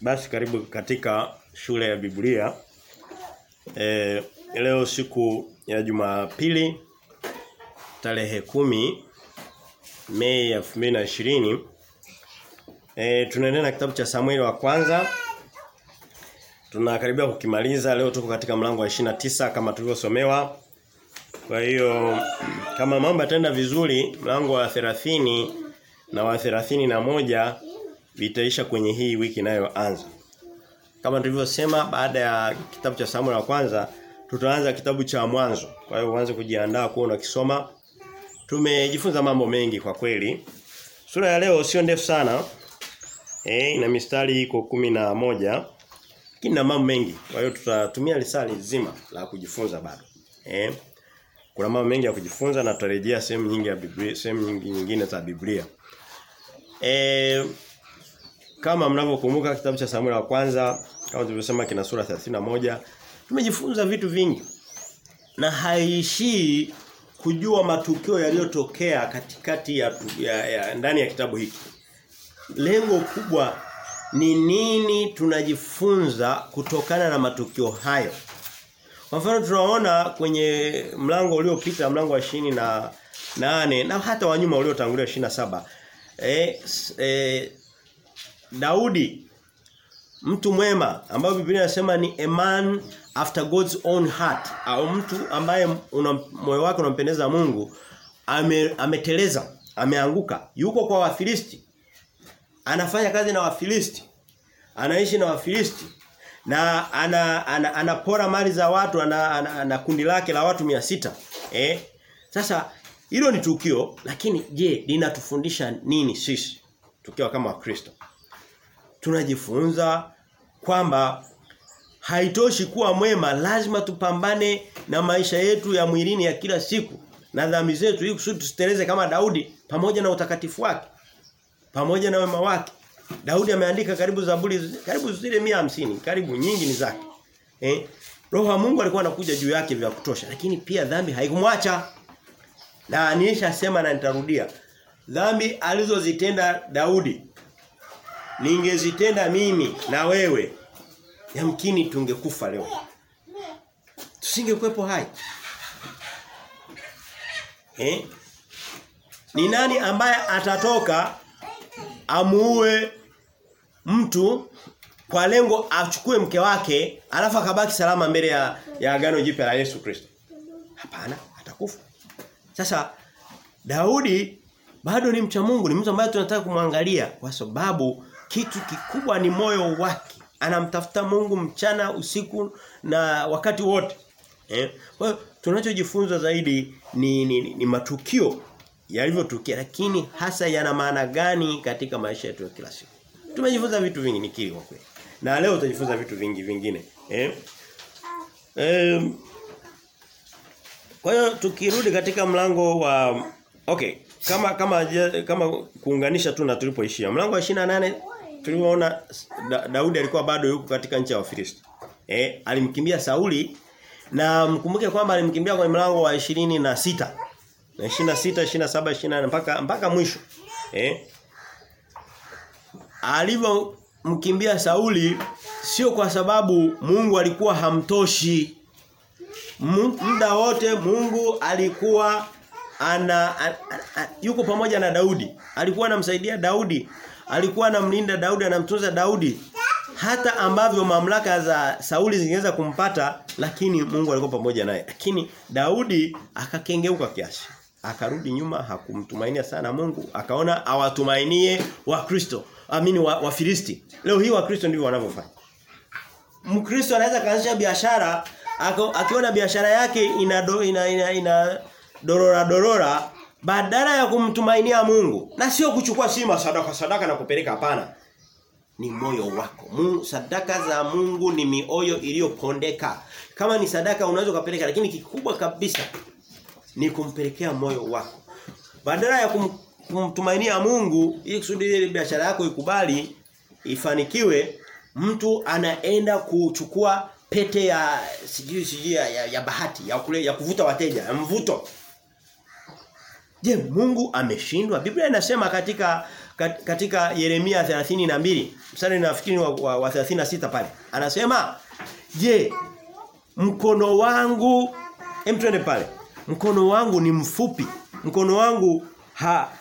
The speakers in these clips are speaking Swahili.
basi karibu katika shule ya Biblia. E, leo siku ya Jumapili tarehe kumi Mei 2020 eh tunaendelea na kitabu cha Samueli wa kwanza. Tunakaribia kukimaliza leo tuko katika mlango wa 29 kama tulivyosomewa. Kwa hiyo kama mambo yataenda vizuri mlango wa 30 na wa 31 vitaisha kwenye hii wiki inayoanza. Kama tulivyosema baada ya kitabu cha Samuel wa kwanza tutaanza kitabu cha mwanzo. Kwa hiyo uanze kujiandaa kuwa unakisoma. Tumejifunza mambo mengi kwa kweli. Sura ya leo sio ndefu sana. Eh ina mistari iko kumi na moja Lakini na mambo mengi. Kwa hiyo tutatumia lisali zima la kujifunza bado. Eh kuna mambo mengi ya kujifunza na tutarejea sehemu nyingi ya Biblia, sehemu nyingi nyingine za Biblia. Eh kama mnavyokumbuka kitabu cha Samuel wa kwanza kama tulivyosema kina sura 31 tumejifunza vitu vingi na haishii kujua matukio yaliyotokea katikati ya, ya, ya ndani ya kitabu hiki. Lengo kubwa ni nini tunajifunza kutokana na matukio hayo. Kwa mfano tunaona kwenye mlango uliopita mlango wa ishirini na nane na hata wanyuma uliotangulia 27 eh, eh Daudi mtu mwema ambaye Biblia inasema ni a man after God's own heart au mtu ambaye moyo wake unampendeza Mungu ame, ameteleza ameanguka yuko kwa Wafilisti anafanya kazi na Wafilisti anaishi na Wafilisti na ana, ana, anapora mali za watu ana, ana, ana kundi lake la watu mia sita eh? Sasa hilo ni tukio lakini je linatufundisha nini sisi tukiwa kama Wakristo tunajifunza kwamba haitoshi kuwa mwema lazima tupambane na maisha yetu ya mwilini ya kila siku na dhambi zetu ili kusudi tusiteleze kama Daudi pamoja na utakatifu wake pamoja na wema wake. Daudi ameandika karibu zaburi karibu zile 150 karibu nyingi ni zake eh? Roho wa Mungu alikuwa anakuja juu yake vya kutosha lakini pia dhambi haikumwacha. Na nilishasema na nitarudia dhambi alizozitenda Daudi ningezitenda mimi na wewe yamkini tungekufa leo. Tusingekuepo hai. Eh ni nani ambaye atatoka amuue mtu kwa lengo achukue mke wake alafu akabaki salama mbele ya ya agano jipya la Yesu Kristo? Hapana atakufa. Sasa Daudi bado ni mcha Mungu ni mtu ambaye tunataka kumwangalia kwa sababu kitu kikubwa ni moyo wake. Anamtafuta Mungu mchana usiku na wakati wote. Eh? Kwa tunachojifunza zaidi ni, ni, ni, ni matukio yalivyotukia lakini hasa yana maana gani katika maisha yetu ya kila siku. Tumejifunza vitu vingi nikiri kwa kweli. Na leo utajifunza vitu vingi vingine. Eh? Eh kwa hiyo tukirudi katika mlango wa okay kama kama kama kuunganisha tu na tulipoishia. Mlango wa 28 tuliona da, Daudi alikuwa bado yuko katika nchi ya Wafilisti. Eh alimkimbia Sauli na mkumbuke kwamba alimkimbia kwenye mlango wa 26 na 26 27 28 mpaka mpaka mwisho. Eh alivyomkimbia Sauli sio kwa sababu Mungu alikuwa hamtoshi. Muda wote Mungu alikuwa ana, ana, ana yuko pamoja na Daudi. Alikuwa anamsaidia Daudi. Alikuwa anamlinda Daudi, anamtunza Daudi. Hata ambavyo mamlaka za Sauli zingeweza kumpata lakini Mungu alikuwa pamoja naye. Lakini Daudi akakengeuka kiasi. Akarudi nyuma hakumtumainia sana Mungu, akaona awatumainie Wakristo, amini wa, wa Filisti. Leo hii Wakristo ndivyo wanavyofanya. Mkristo anaweza kaanzisha biashara akiona biashara yake ina ina, ina, ina dorora dorora badala ya kumtumainia Mungu na sio kuchukua sima sadaka sadaka na kupeleka hapana. Ni moyo wako. Mungu sadaka za Mungu ni mioyo iliyopondeka. Kama ni sadaka unaweza kupeleka lakini kikubwa kabisa ni kumpelekea moyo wako. Badala ya kum, kumtumainia Mungu ili kusudi ile biashara yako ikubali ifanikiwe mtu anaenda kuchukua pete ya sijui sijui ya, ya, ya bahati ya kule ya kuvuta wateja ya mvuto Je, Mungu ameshindwa? Biblia inasema katika kat- katika Yeremia 32 mstari nafikiri wa, wa, wa 36 pale. Anasema, "Je, mkono wangu hem twende pale. Mkono wangu ni mfupi. Mkono wangu ha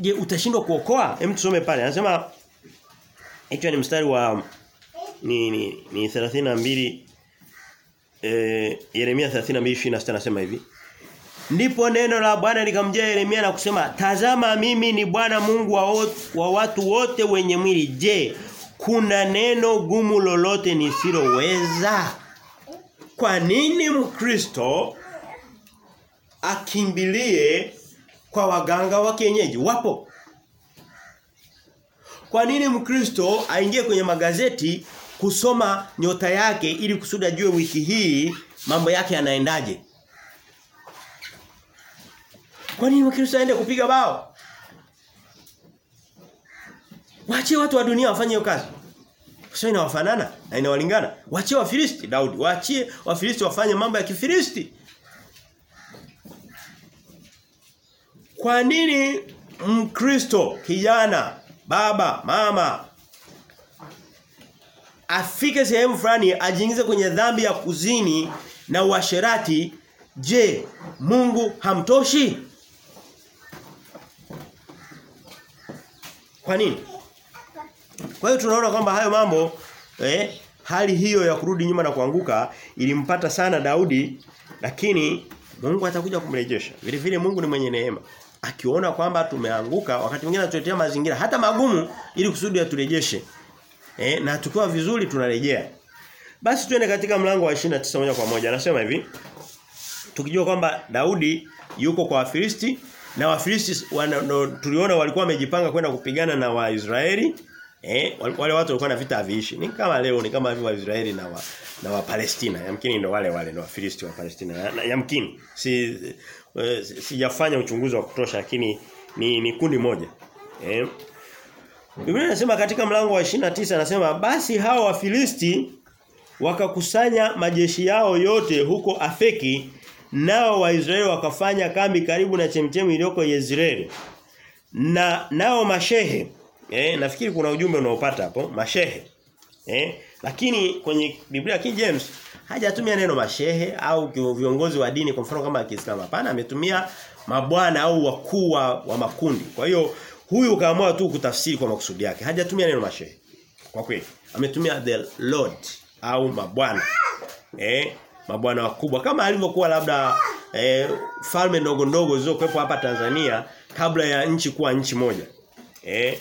je, utashindwa kuokoa? Hem tusome pale. Anasema hicho ni mstari wa ni ni, ni 32 eh Yeremia 32:26 anasema hivi. Ndipo neno la Bwana likamjia Yeremia na kusema, "Tazama mimi ni Bwana Mungu wa, wa watu wote wenye mwili. Je, kuna neno gumu lolote nisiloweza?" Kwa nini Mkristo akimbilie kwa waganga wa kienyeji? Wapo. Kwa nini Mkristo aingie kwenye magazeti kusoma nyota yake ili kusudi ajue wiki hii mambo yake yanaendaje? Kwa nini Mkristo aende kupiga bao? Waachie watu wa dunia wafanye hiyo kazi. Sio inawafanana na inawalingana. Waachie Wafilisti Daudi, waachie Wafilisti wafanye mambo ya Kifilisti. Kwa nini Mkristo kijana, baba, mama afike sehemu fulani ajiingize kwenye dhambi ya kuzini na uasherati, je, Mungu hamtoshi? Kwa nini? Kwa hiyo tunaona kwamba hayo mambo eh, hali hiyo ya kurudi nyuma na kuanguka ilimpata sana Daudi lakini Mungu atakuja kumrejesha. Vile vile Mungu ni mwenye neema. Akiona kwamba tumeanguka wakati mwingine anatuletea mazingira hata magumu ili kusudi aturejeshe. Eh, na tukiwa vizuri tunarejea. Basi tuende katika mlango wa 29 moja kwa moja. Anasema hivi. Tukijua kwamba Daudi yuko kwa Wafilisti na Wafilisti no, tuliona walikuwa wamejipanga kwenda kupigana na Waisraeli. Eh, wale watu walikuwa na vita haviishi. Ni kama leo ni kama hivyo Waisraeli na wa, na wa Palestina. Yamkini ndo wale wale ndo Wafilisti wa Palestina. Na- na- Yamkini si sijafanya sijafanya uchunguzi wa kutosha lakini ni ni kundi moja. Eh, Biblia inasema katika mlango wa 29 anasema basi hao Wafilisti wakakusanya majeshi yao yote huko Afeki nao Waisraeli wakafanya kambi karibu na chemchemu iliyoko Yezreeli. Na nao mashehe eh nafikiri kuna ujumbe unaopata hapo mashehe. Eh lakini kwenye Biblia King James hajatumia neno mashehe au viongozi wa dini kwa mfano kama Kiislamu hapana ametumia mabwana au wakuu wa, makundi. Kwa hiyo huyu kaamua tu kutafsiri kwa makusudi yake. Hajatumia neno mashehe. Kwa kweli ametumia the lord au mabwana. Eh mabwana wakubwa kama alivyokuwa labda eh, falme ndogo ndogo zilizokuwepo hapa Tanzania kabla ya nchi kuwa nchi moja. Eh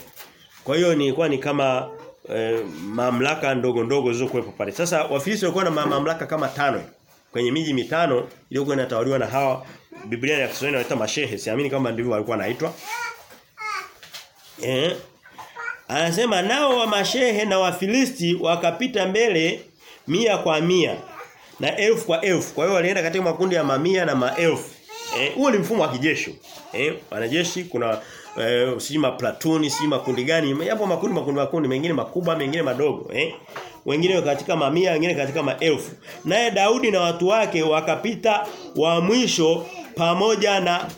kwa hiyo nilikuwa ni kama eh, mamlaka ndogo ndogo zilizokuwepo pale. Sasa Wafilisti walikuwa na mamlaka kama tano kwenye miji mitano iliyokuwa inatawaliwa na hawa Biblia ya Kiswahili inaita mashehe. Siamini kama ndivyo walikuwa naitwa. Eh Anasema nao wa mashehe na Wafilisti wakapita mbele mia kwa mia na elfu kwa elfu. Kwa hiyo walienda katika makundi ya mamia na maelfu. Eh, huo ni mfumo wa kijeshi. Eh, wanajeshi kuna eh, sijui maplatuni, sijui makundi gani, yapo makundi makundi makundi mengine makubwa, mengine madogo, eh. Wengine katika mamia, wengine katika maelfu. Naye Daudi na watu wake wakapita wa mwisho pamoja na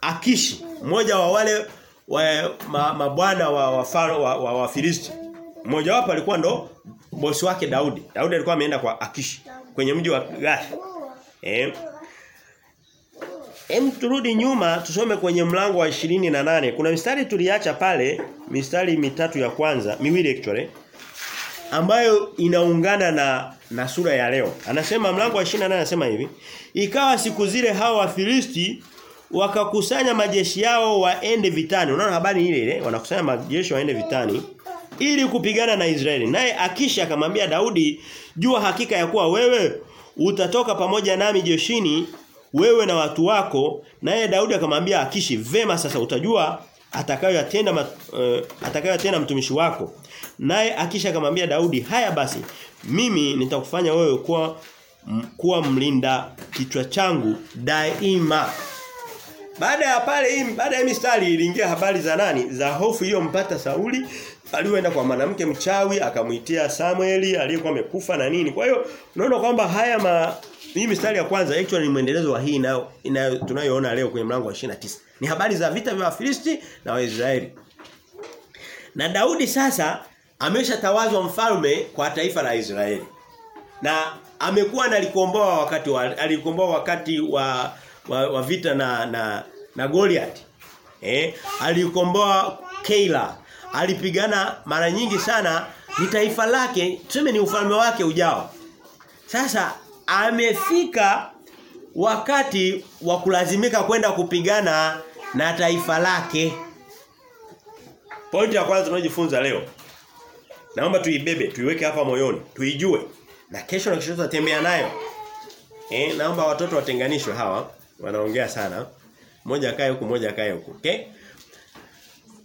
Akishi, mmoja wa wale wa ma- mabwana wa wafaro wa, wa, wa Filisti. Mmoja wapo alikuwa ndo bosi wake Daudi. Daudi alikuwa ameenda kwa Akishi kwenye mji wa Gath. Eh. Hem turudi nyuma tusome kwenye mlango wa 28. Kuna mistari tuliacha pale, mistari mitatu ya kwanza, miwili actually ambayo inaungana na na sura ya leo. Anasema mlango wa 28 anasema hivi, ikawa siku zile hao Wafilisti wakakusanya majeshi yao waende vitani. Unaona habari ile ile, wanakusanya majeshi waende vitani ili kupigana na Israeli. Naye Akisha akamwambia Daudi, jua hakika ya kuwa wewe utatoka pamoja nami jeshini wewe na watu wako. Naye Daudi akamwambia Akishi, vema sasa utajua atakayoyatenda uh, atakayoyatenda mtumishi wako. Naye Akisha akamwambia Daudi, haya basi mimi nitakufanya wewe kuwa kuwa mlinda kichwa changu daima. Baada ya pale hii baada ya mistari iliingia habari za nani? Za hofu iliyompata Sauli aliyoenda kwa mwanamke mchawi akamuitia Samueli aliyekuwa amekufa na nini. Kwa hiyo unaona kwamba haya ma, hii mistari ya kwanza actually ni mwendelezo wa hii inayo, ina, tunayoona leo kwenye mlango wa 29. Ni habari za vita vya Wafilisti na Waisraeli. Na Daudi sasa ameshatawazwa mfalme kwa taifa la Israeli. Na amekuwa analikomboa wakati wa alikomboa wakati wa, wa, wa vita na na na Goliath. Eh, alikomboa Keila. Alipigana mara nyingi sana ni taifa lake, tuseme ni ufalme wake ujao. Sasa amefika wakati wa kulazimika kwenda kupigana na taifa lake. Pointi ya kwanza tunayojifunza leo. Naomba tuibebe, tuiweke hapa moyoni, tuijue. Na kesho na kesho tutatembea nayo. Eh, naomba watoto watenganishwe hawa, wanaongea sana. Mmoja akae huku, mmoja akae huku. Okay?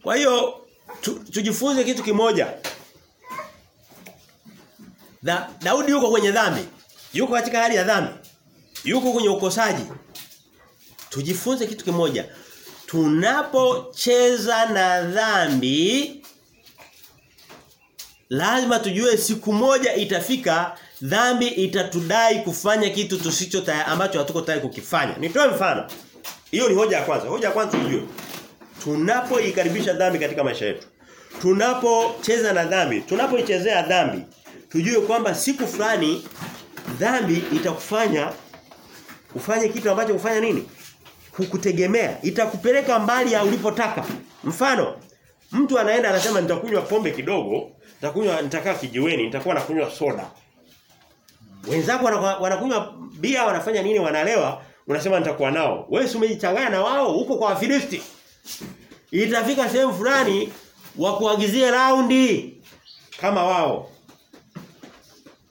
Kwa hiyo tu, tujifunze kitu kimoja. Da, Daudi yuko kwenye dhambi. Yuko katika hali ya dhambi. Yuko kwenye ukosaji. Tujifunze kitu kimoja. Tunapocheza na dhambi lazima tujue siku moja itafika dhambi itatudai kufanya kitu tusicho tayari ambacho hatuko tayari kukifanya. Nitoe mfano. Hiyo ni hoja ya kwanza. Hoja ya kwanza tujue. Tunapoikaribisha dhambi katika maisha yetu. Tunapocheza na dhambi, tunapoichezea dhambi, tujue kwamba siku fulani dhambi itakufanya ufanye kitu ambacho ufanya nini? Hukutegemea. Itakupeleka mbali ya ulipotaka. Mfano, mtu anaenda anasema nitakunywa pombe kidogo, nitakunywa nitakaa kijiweni, nitakuwa nakunywa soda. Wenzako wanakunywa bia, wanafanya nini? Wanalewa, unasema nitakuwa nao. Wewe si umejichanganya na wao huko kwa Wafilisti. Itafika sehemu fulani wakuagizie raundi kama wao.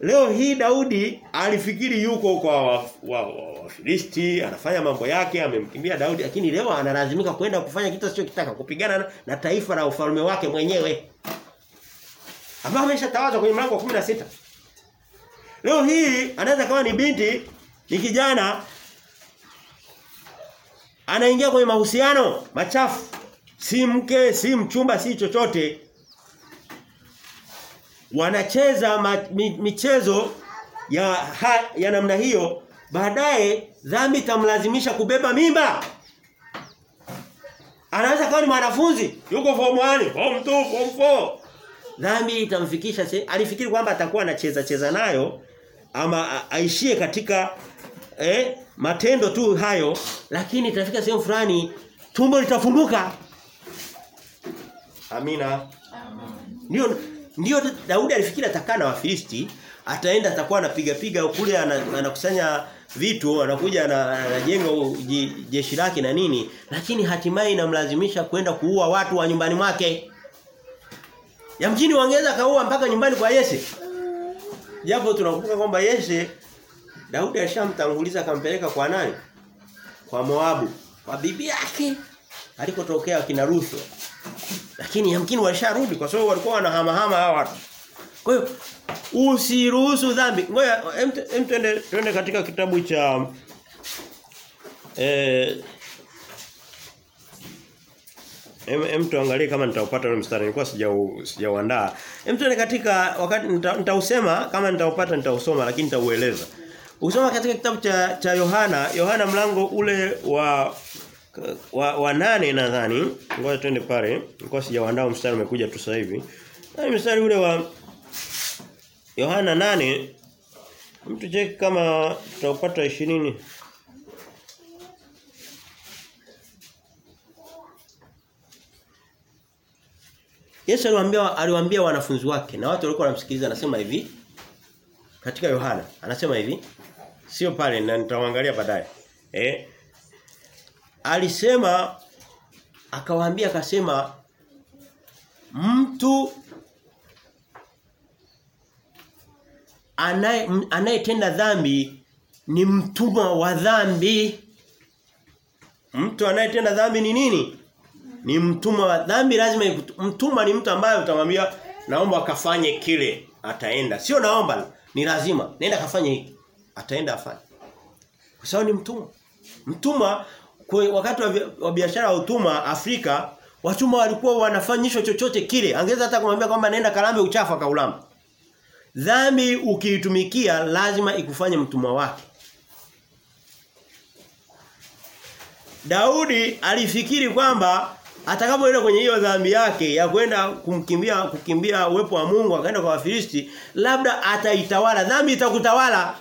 Leo hii Daudi alifikiri yuko kwa Wafilisti, wa, wa, wa anafanya mambo yake, amemkimbia Daudi lakini leo analazimika kwenda kufanya kitu asichokitaka, kupigana na, na taifa la ufalme wake mwenyewe. Ambao ameshatawazwa kwenye mlango wa 16. Leo hii anaweza kama ni binti, ni kijana anaingia kwenye mahusiano machafu. Si mke, si mchumba, si chochote. Wanacheza ma, mi, michezo ya ha, ya namna hiyo. Baadaye dhambi tamlazimisha kubeba mimba. Anaweza kuwa ni mwanafunzi yuko form 1 form 2 form 4 dhambi itamfikisha alifikiri kwamba atakuwa anacheza cheza nayo ama aishie katika eh, matendo tu hayo lakini itafika sehemu fulani tumbo litafunguka amina ndiyo ndio Daudi alifikiri atakaa na Wafilisti, ataenda atakuwa anapiga piga kule anakusanya vitu, anakuja anajenga jeshi lake na nini, lakini hatimaye inamlazimisha kwenda kuua watu wa nyumbani mwake. Ya mjini wangeza kaua mpaka nyumbani kwa Yese. Japo tunakumbuka kwamba Yeshe Daudi alishamtanguliza akampeleka kwa nani? Kwa Moabu, kwa bibi yake alikotokea kina Ruthu. Lakini yamkini walisharudi kwa sababu walikuwa wanahamahama hawa watu. Kwa hiyo usiruhusu dhambi. Ngoja hem tuende katika kitabu cha eh Em, hem tuangalie kama nitaupata ule mstari. Nilikuwa sijau sijauandaa. hem tuende katika wakati nitausema. Nita kama nitaupata nitausoma lakini nitaueleza. Ukisoma katika kitabu cha cha Yohana, Yohana mlango ule wa wa, wa nane nadhani. Ngoja twende pale. Nilikuwa sijaandaa mstari umekuja tu sasa hivi. Na mstari ule wa Yohana nane. Mtu cheki kama tutaupata 20 Yesu aliwaambia aliwaambia wanafunzi wake na watu walikuwa wanamsikiliza anasema hivi katika Yohana anasema hivi sio pale na nitawaangalia baadaye. Eh alisema akawaambia akasema mtu anaye anayetenda dhambi ni mtumwa wa dhambi. Mtu anayetenda dhambi ni nini ni mtumwa wa dhambi lazima mtumwa ni mtu ambaye utamwambia naomba akafanye kile ataenda. Sio naomba ni lazima. Nenda kafanye hiki ataenda afanye. Kwa sababu ni mtumwa. Mtumwa kwa wakati wa biashara ya utumwa Afrika watumwa walikuwa wanafanyishwa chochote kile. Angeza hata kumwambia kwamba nenda kalambe uchafu akaulamba dhambi ukiitumikia lazima ikufanye mtumwa wake. Daudi alifikiri kwamba atakapoenda kwenye hiyo dhambi yake ya kwenda kumkimbia kukimbia uwepo wa Mungu akaenda kwa Wafilisti labda ataitawala. Dhambi itakutawala.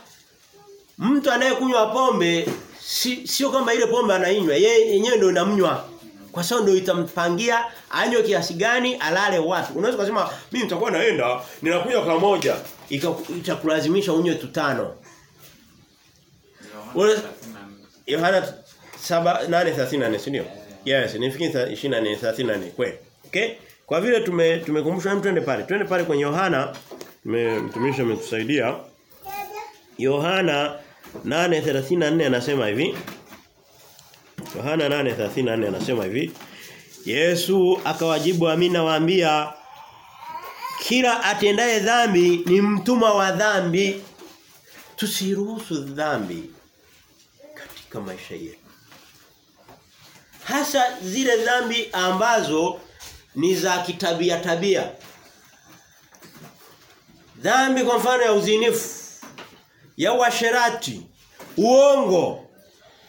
Mtu anayekunywa pombe si, sio kama ile pombe anainywa yeye yenyewe ndio inamnywa. Kwa sababu ndio itampangia anywe kiasi gani alale wapi. Unaweza kusema mimi nitakuwa naenda ninakunywa kwa moja. Itakulazimisha unywe tutano Yohana 7:8:34 si ndio? Yes, nifikiri 24:34 kweli. Okay? Kwa vile tume tumekumbushwa hem twende pale. Twende pale kwenye Yohana mtumishi ametusaidia. Yohana 8:34 anasema hivi. Yohana 8:34 anasema hivi. Yesu akawajibu amina waambia kila atendaye dhambi ni mtumwa wa dhambi. Tusiruhusu dhambi katika maisha yetu. Hasa zile dhambi ambazo ni za kitabia tabia. Dhambi kwa mfano ya uzinifu, ya uasherati, uongo.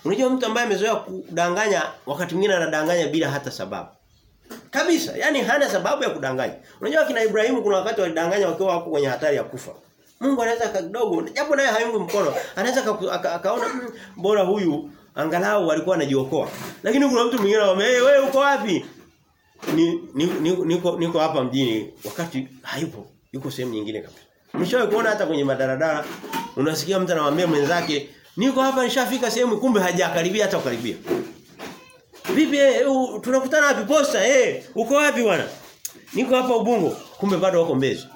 Unajua mtu ambaye amezoea kudanganya wakati mwingine anadanganya bila hata sababu. Kabisa, yani hana sababu ya kudanganya. Unajua kina Ibrahimu kuna wakati walidanganya wakiwa wako kwenye hatari ya kufa. Mungu anaweza kidogo japo naye hayungi mkono anaweza akaona mbora bora huyu angalau walikuwa wanajiokoa. lakini kuna mtu mwingine anamwambia hey, wewe uko wapi? Ni, ni, ni, niko niko hapa mjini wakati hayupo. Yuko sehemu nyingine kabisa. Mshawahi kuona hata kwenye madaradara. Unasikia mtu anamwambia mwenzake niko hapa nishafika sehemu kumbe hajakaribia hata ukaribia." vipi eh, tunakutana wapi? Posta eh uko wapi bwana? Niko hapa ubungo kumbe bado wako mbezi.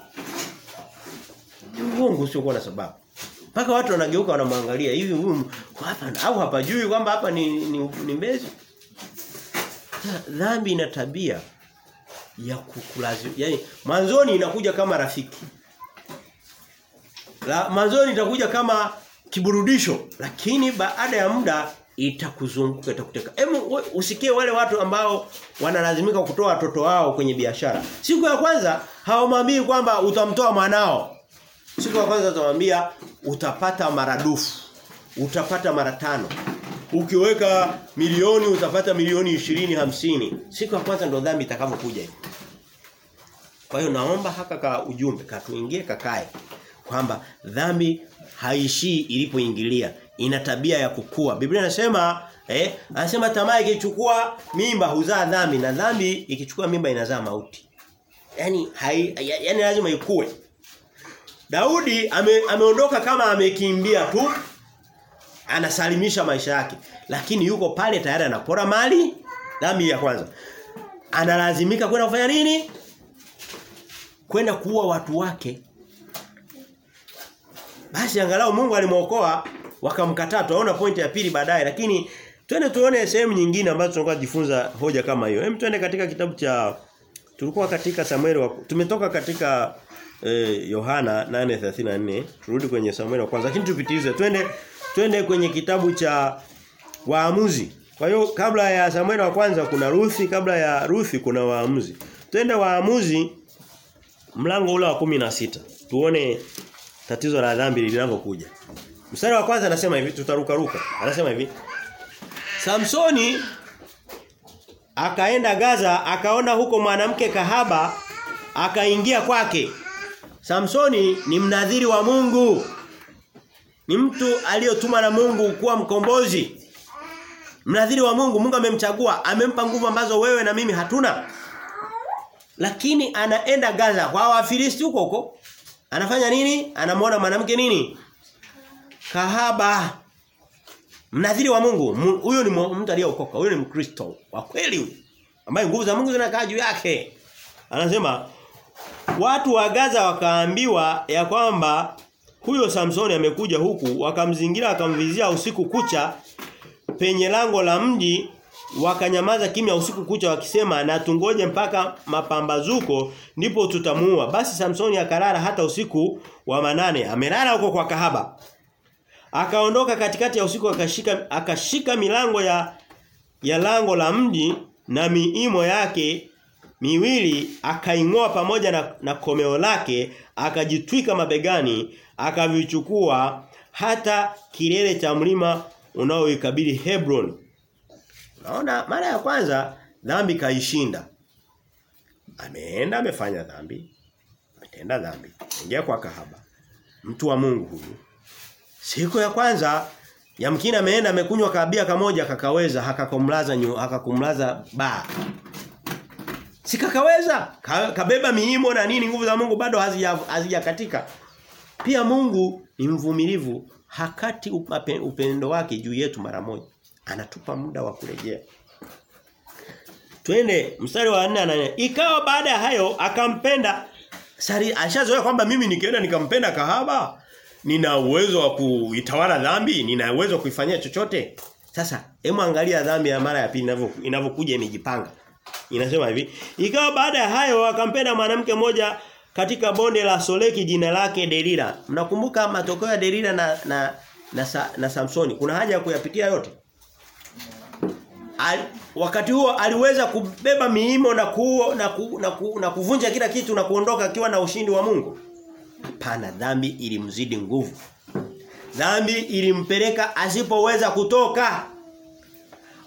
Ubungo sio kwa sababu. Mpaka watu wanageuka wanamwangalia hivi huyu hapa au hapajui kwamba hapa ni, ni, ni mbezi. Dhambi ina tabia ya kukulazimu. Yaani mwanzoni inakuja kama rafiki. La mwanzoni itakuja kama kiburudisho lakini baada ya muda itakuzunguka itakuteka. Hebu usikie wale watu ambao wanalazimika kutoa watoto wao kwenye biashara. Siku ya kwanza hawamwambii kwamba utamtoa mwanao. Siku ya kwanza tutamwambia utapata maradufu. Utapata mara tano. Ukiweka milioni utapata milioni ishirini hamsini Siku ya kwanza ndo dhambi itakavyokuja hiyo. Kwa hiyo naomba haka ka ujumbe katuingie kakae kwamba dhambi haishii ilipoingilia ina tabia ya kukua. Biblia inasema eh anasema tamaa ikichukua mimba huzaa dhambi na dhambi ikichukua mimba inazaa mauti. Yaani hai yaani lazima ikue. Daudi ame, ameondoka kama amekimbia tu anasalimisha maisha yake. Lakini yuko pale tayari anapora mali dhambi ya kwanza. Analazimika kwenda kufanya nini? Kwenda kuua watu wake. Basi angalau Mungu alimuokoa wakamkataa. Tunaona pointi ya pili baadaye lakini twende tuone sehemu nyingine ambazo tunakuwa kujifunza hoja kama hiyo. Hem twende katika kitabu cha tulikuwa katika Samuel wa, tumetoka katika eh, Yohana 8:34 turudi kwenye Samuel wa kwanza lakini tupitize. Twende twende kwenye kitabu cha Waamuzi. Kwa hiyo kabla ya Samuel wa kwanza kuna Ruthi kabla ya Ruthi kuna Waamuzi. Twende Waamuzi mlango ule wa kumi na sita. Tuone tatizo la dhambi linavyokuja mstari wa kwanza anasema hivi tutaruka ruka anasema hivi Samsoni akaenda Gaza akaona huko mwanamke kahaba akaingia kwake Samsoni ni mnadhiri wa Mungu. Ni mtu aliyotumwa na Mungu kuwa mkombozi. Mnadhiri wa Mungu, Mungu amemchagua, amempa nguvu ambazo wewe na mimi hatuna. Lakini anaenda Gaza kwa Wafilisti huko huko. Anafanya nini? Anamwona mwanamke nini? Kahaba. Mnadhiri wa Mungu, huyo ni mtu aliyeokoka, huyo ni Mkristo wa kweli. Ambaye nguvu za Mungu zinakaa juu yake. Anasema Watu wa Gaza wakaambiwa ya kwamba huyo Samsoni amekuja huku wakamzingira wakamvizia usiku kucha penye lango la mji wakanyamaza kimya usiku kucha wakisema na tungoje mpaka mapambazuko ndipo tutamuua. Basi Samsoni akalala hata usiku wa manane. Amelala huko kwa kahaba. Akaondoka katikati ya usiku akashika akashika milango ya ya lango la mji na miimo yake miwili akaingoa pamoja na, na komeo lake akajitwika mabegani akavichukua hata kilele cha mlima unaoikabili Hebron Naona mara ya kwanza dhambi kaishinda. Ameenda amefanya dhambi. Ametenda dhambi. Ingia kwa kahaba. Mtu wa Mungu huyu. Siku ya kwanza yamkini ameenda amekunywa kabia kamoja kakaweza hakakumlaza hakakumlaza ba. Sikakaweza ka, kabeba miimo na nini nguvu za Mungu bado hazijakatika. Pia Mungu ni mvumilivu hakati upendo wake juu yetu mara moja. Anatupa muda wa kurejea. Twende mstari wa 4 na Ikawa baada ya hayo akampenda Sari ashazoea kwamba mimi nikienda nikampenda kahaba nina uwezo wa kuitawala dhambi, nina uwezo wa kuifanyia chochote. Sasa, hemu angalia dhambi ya mara ya pili inavyokuja imejipanga. Inasema hivi, ikawa baada ya hayo akampenda mwanamke mmoja katika bonde la Soleki jina lake Delila. Mnakumbuka matokeo ya Delila na na na, sa, na Samsoni. Kuna haja ya kuyapitia yote. Al, wakati huo aliweza kubeba miimo na kuo, na, ku, na, ku, na kuvunja kila kitu na kuondoka akiwa na ushindi wa Mungu. Hapana, dhambi ilimzidi nguvu. Dhambi ilimpeleka asipoweza kutoka.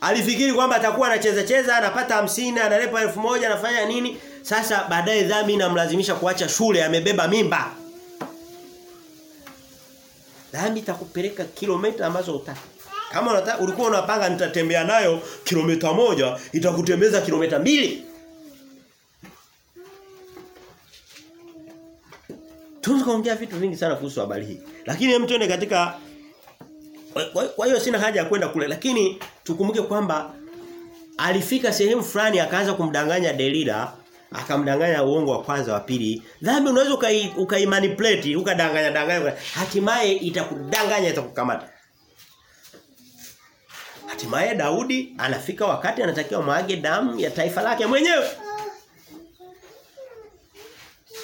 Alifikiri kwamba atakuwa anacheza cheza, anapata hamsini analepa elfu moja anafanya nini? Sasa baadaye dhambi inamlazimisha kuacha shule, amebeba mimba. Dhambi itakupeleka kilomita ambazo utaki. Kama unataka ulikuwa unapanga nitatembea nayo kilomita moja, itakutembeza kilomita mbili. Tunaongea vitu vingi sana kuhusu habari hii. Lakini hem tuende katika kwa hiyo sina haja ya kwenda kule lakini tukumbuke kwamba alifika sehemu fulani akaanza kumdanganya Delila akamdanganya uongo wa kwanza wa pili. Dhambi unaweza ukai, ukai manipulate ukadanganya danganya hatimaye itakudanganya itakukamata. Hatimaye Daudi anafika wakati anatakiwa mwage damu ya taifa lake mwenyewe.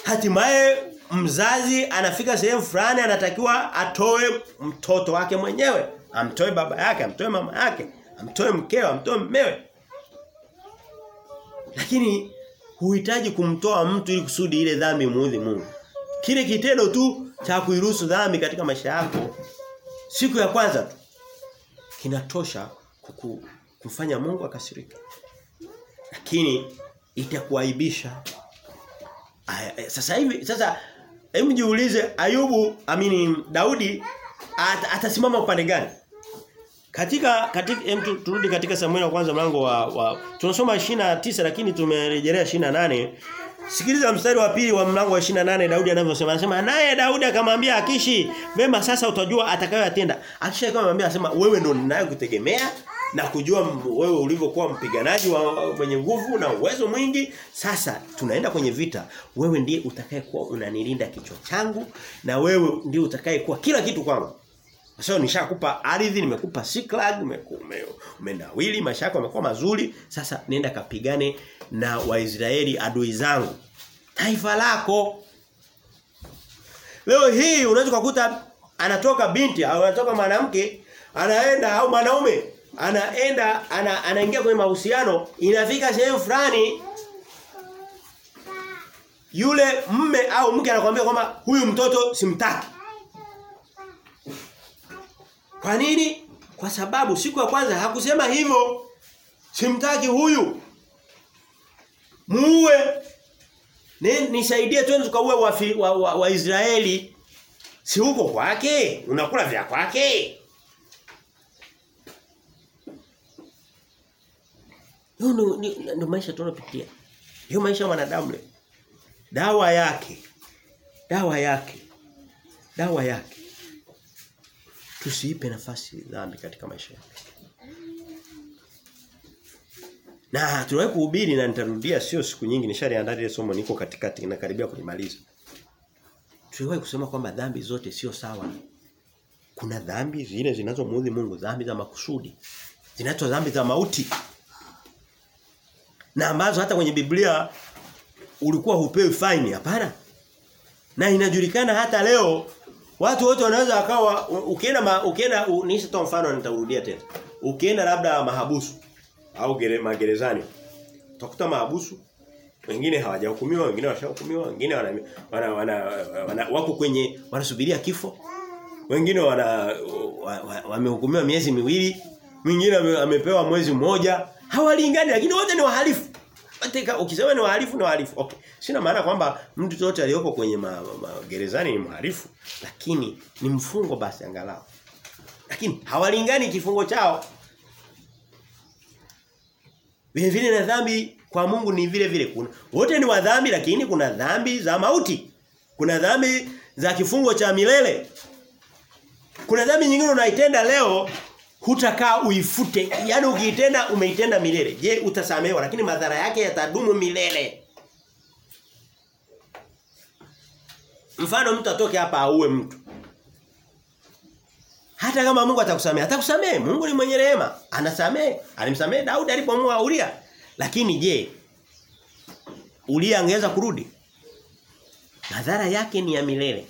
Hatimaye mzazi anafika sehemu fulani anatakiwa atoe mtoto wake mwenyewe. Amtoe baba yake amtoe mama yake amtoe mkeo amtoe mmewe. Lakini huhitaji kumtoa mtu ili kusudi ile dhambi muudhi Mungu. Kile kitendo tu cha kuiruhusu dhambi katika maisha yako siku ya kwanza tu kinatosha kuku, kumfanya Mungu akasirika lakini itakuaibisha. Sasa hivi sasa hebu jiulize Ayubu amini Daudi at, atasimama upande gani? Katika katika hem turudi katika Samuel wa kwanza mlango wa, wa tunasoma 29 lakini tumerejelea 28. Sikiliza mstari wa pili wa mlango wa 28 Daudi anavyosema anasema naye Daudi akamwambia Akishi vema sasa utajua atakayoyatenda. Akishi akamwambia anasema wewe ndo ninayokutegemea na kujua wewe ulivyokuwa mpiganaji wa mwenye nguvu na uwezo mwingi. Sasa tunaenda kwenye vita. Wewe ndiye utakayekuwa unanilinda kichwa changu na wewe ndiye utakayekuwa kila kitu kwangu. Sasa nishakupa ardhi nimekupa Siklag umendawili maisha yako yamekuwa mazuri. Sasa nenda kapigane na Waisraeli adui zangu. Taifa lako. Leo hii unaweza kukuta anatoka binti au anatoka mwanamke anaenda au mwanaume anaenda ana, anaingia kwenye mahusiano inafika sehemu fulani yule mme au mke anakuambia kwamba huyu mtoto simtaki. Kwa nini? Kwa sababu siku ya kwanza hakusema hivyo simtaki huyu. Muue. Nisaidie twende tukaue wa, wa, wa, wa Israeli. Si huko kwake? Unakula vya kwake Hiyo ndo maisha tunayopitia. Hiyo maisha wanadamu leo. Dawa yake. Dawa yake. Dawa yake. Tusiipe nafasi dhambi katika maisha yetu. Na tuliwahi kuhubiri na nitarudia sio siku nyingi nishaliandaa ile somo niko katikati na karibia kulimaliza. Tuliwahi kusema kwamba dhambi zote sio sawa. Kuna dhambi zile zinazomuudhi Mungu, dhambi za makusudi. Zinaitwa dhambi za mauti na ambazo hata kwenye Biblia ulikuwa hupewi faini hapana. Na inajulikana hata leo watu wote wanaweza wakawa ukienda ma, ukienda nishatoa mfano nitarudia tena. Ukienda labda mahabusu au gere, magerezani utakuta mahabusu wengine hawajahukumiwa wengine washahukumiwa wengine wana, wana, wana, wana wako kwenye wanasubiria kifo. Wengine wana wamehukumiwa wa, wa miezi miwili mwingine ame, amepewa mwezi mmoja hawalingani lakini wote ni wahalifu. Mateka ukisema ni wahalifu ni wahalifu. Okay. Sina maana kwamba mtu yote aliyoko kwenye ma, ni mhalifu lakini ni mfungo basi angalau. Lakini hawalingani kifungo chao. Vile vile na dhambi kwa Mungu ni vile vile. Kuna wote ni wadhambi lakini kuna dhambi za mauti. Kuna dhambi za kifungo cha milele. Kuna dhambi nyingine unaitenda leo hutakaa uifute. Yaani ukiitenda umeitenda milele. Je, utasamehewa lakini madhara yake yatadumu milele. Mfano mtu atoke hapa auwe mtu. Hata kama Mungu atakusamehe, atakusamehe. Mungu ni mwenye rehema. Anasamehe. Alimsamehe Daudi alipomua Uria. Lakini je, Uria angeweza kurudi? Madhara yake ni ya milele.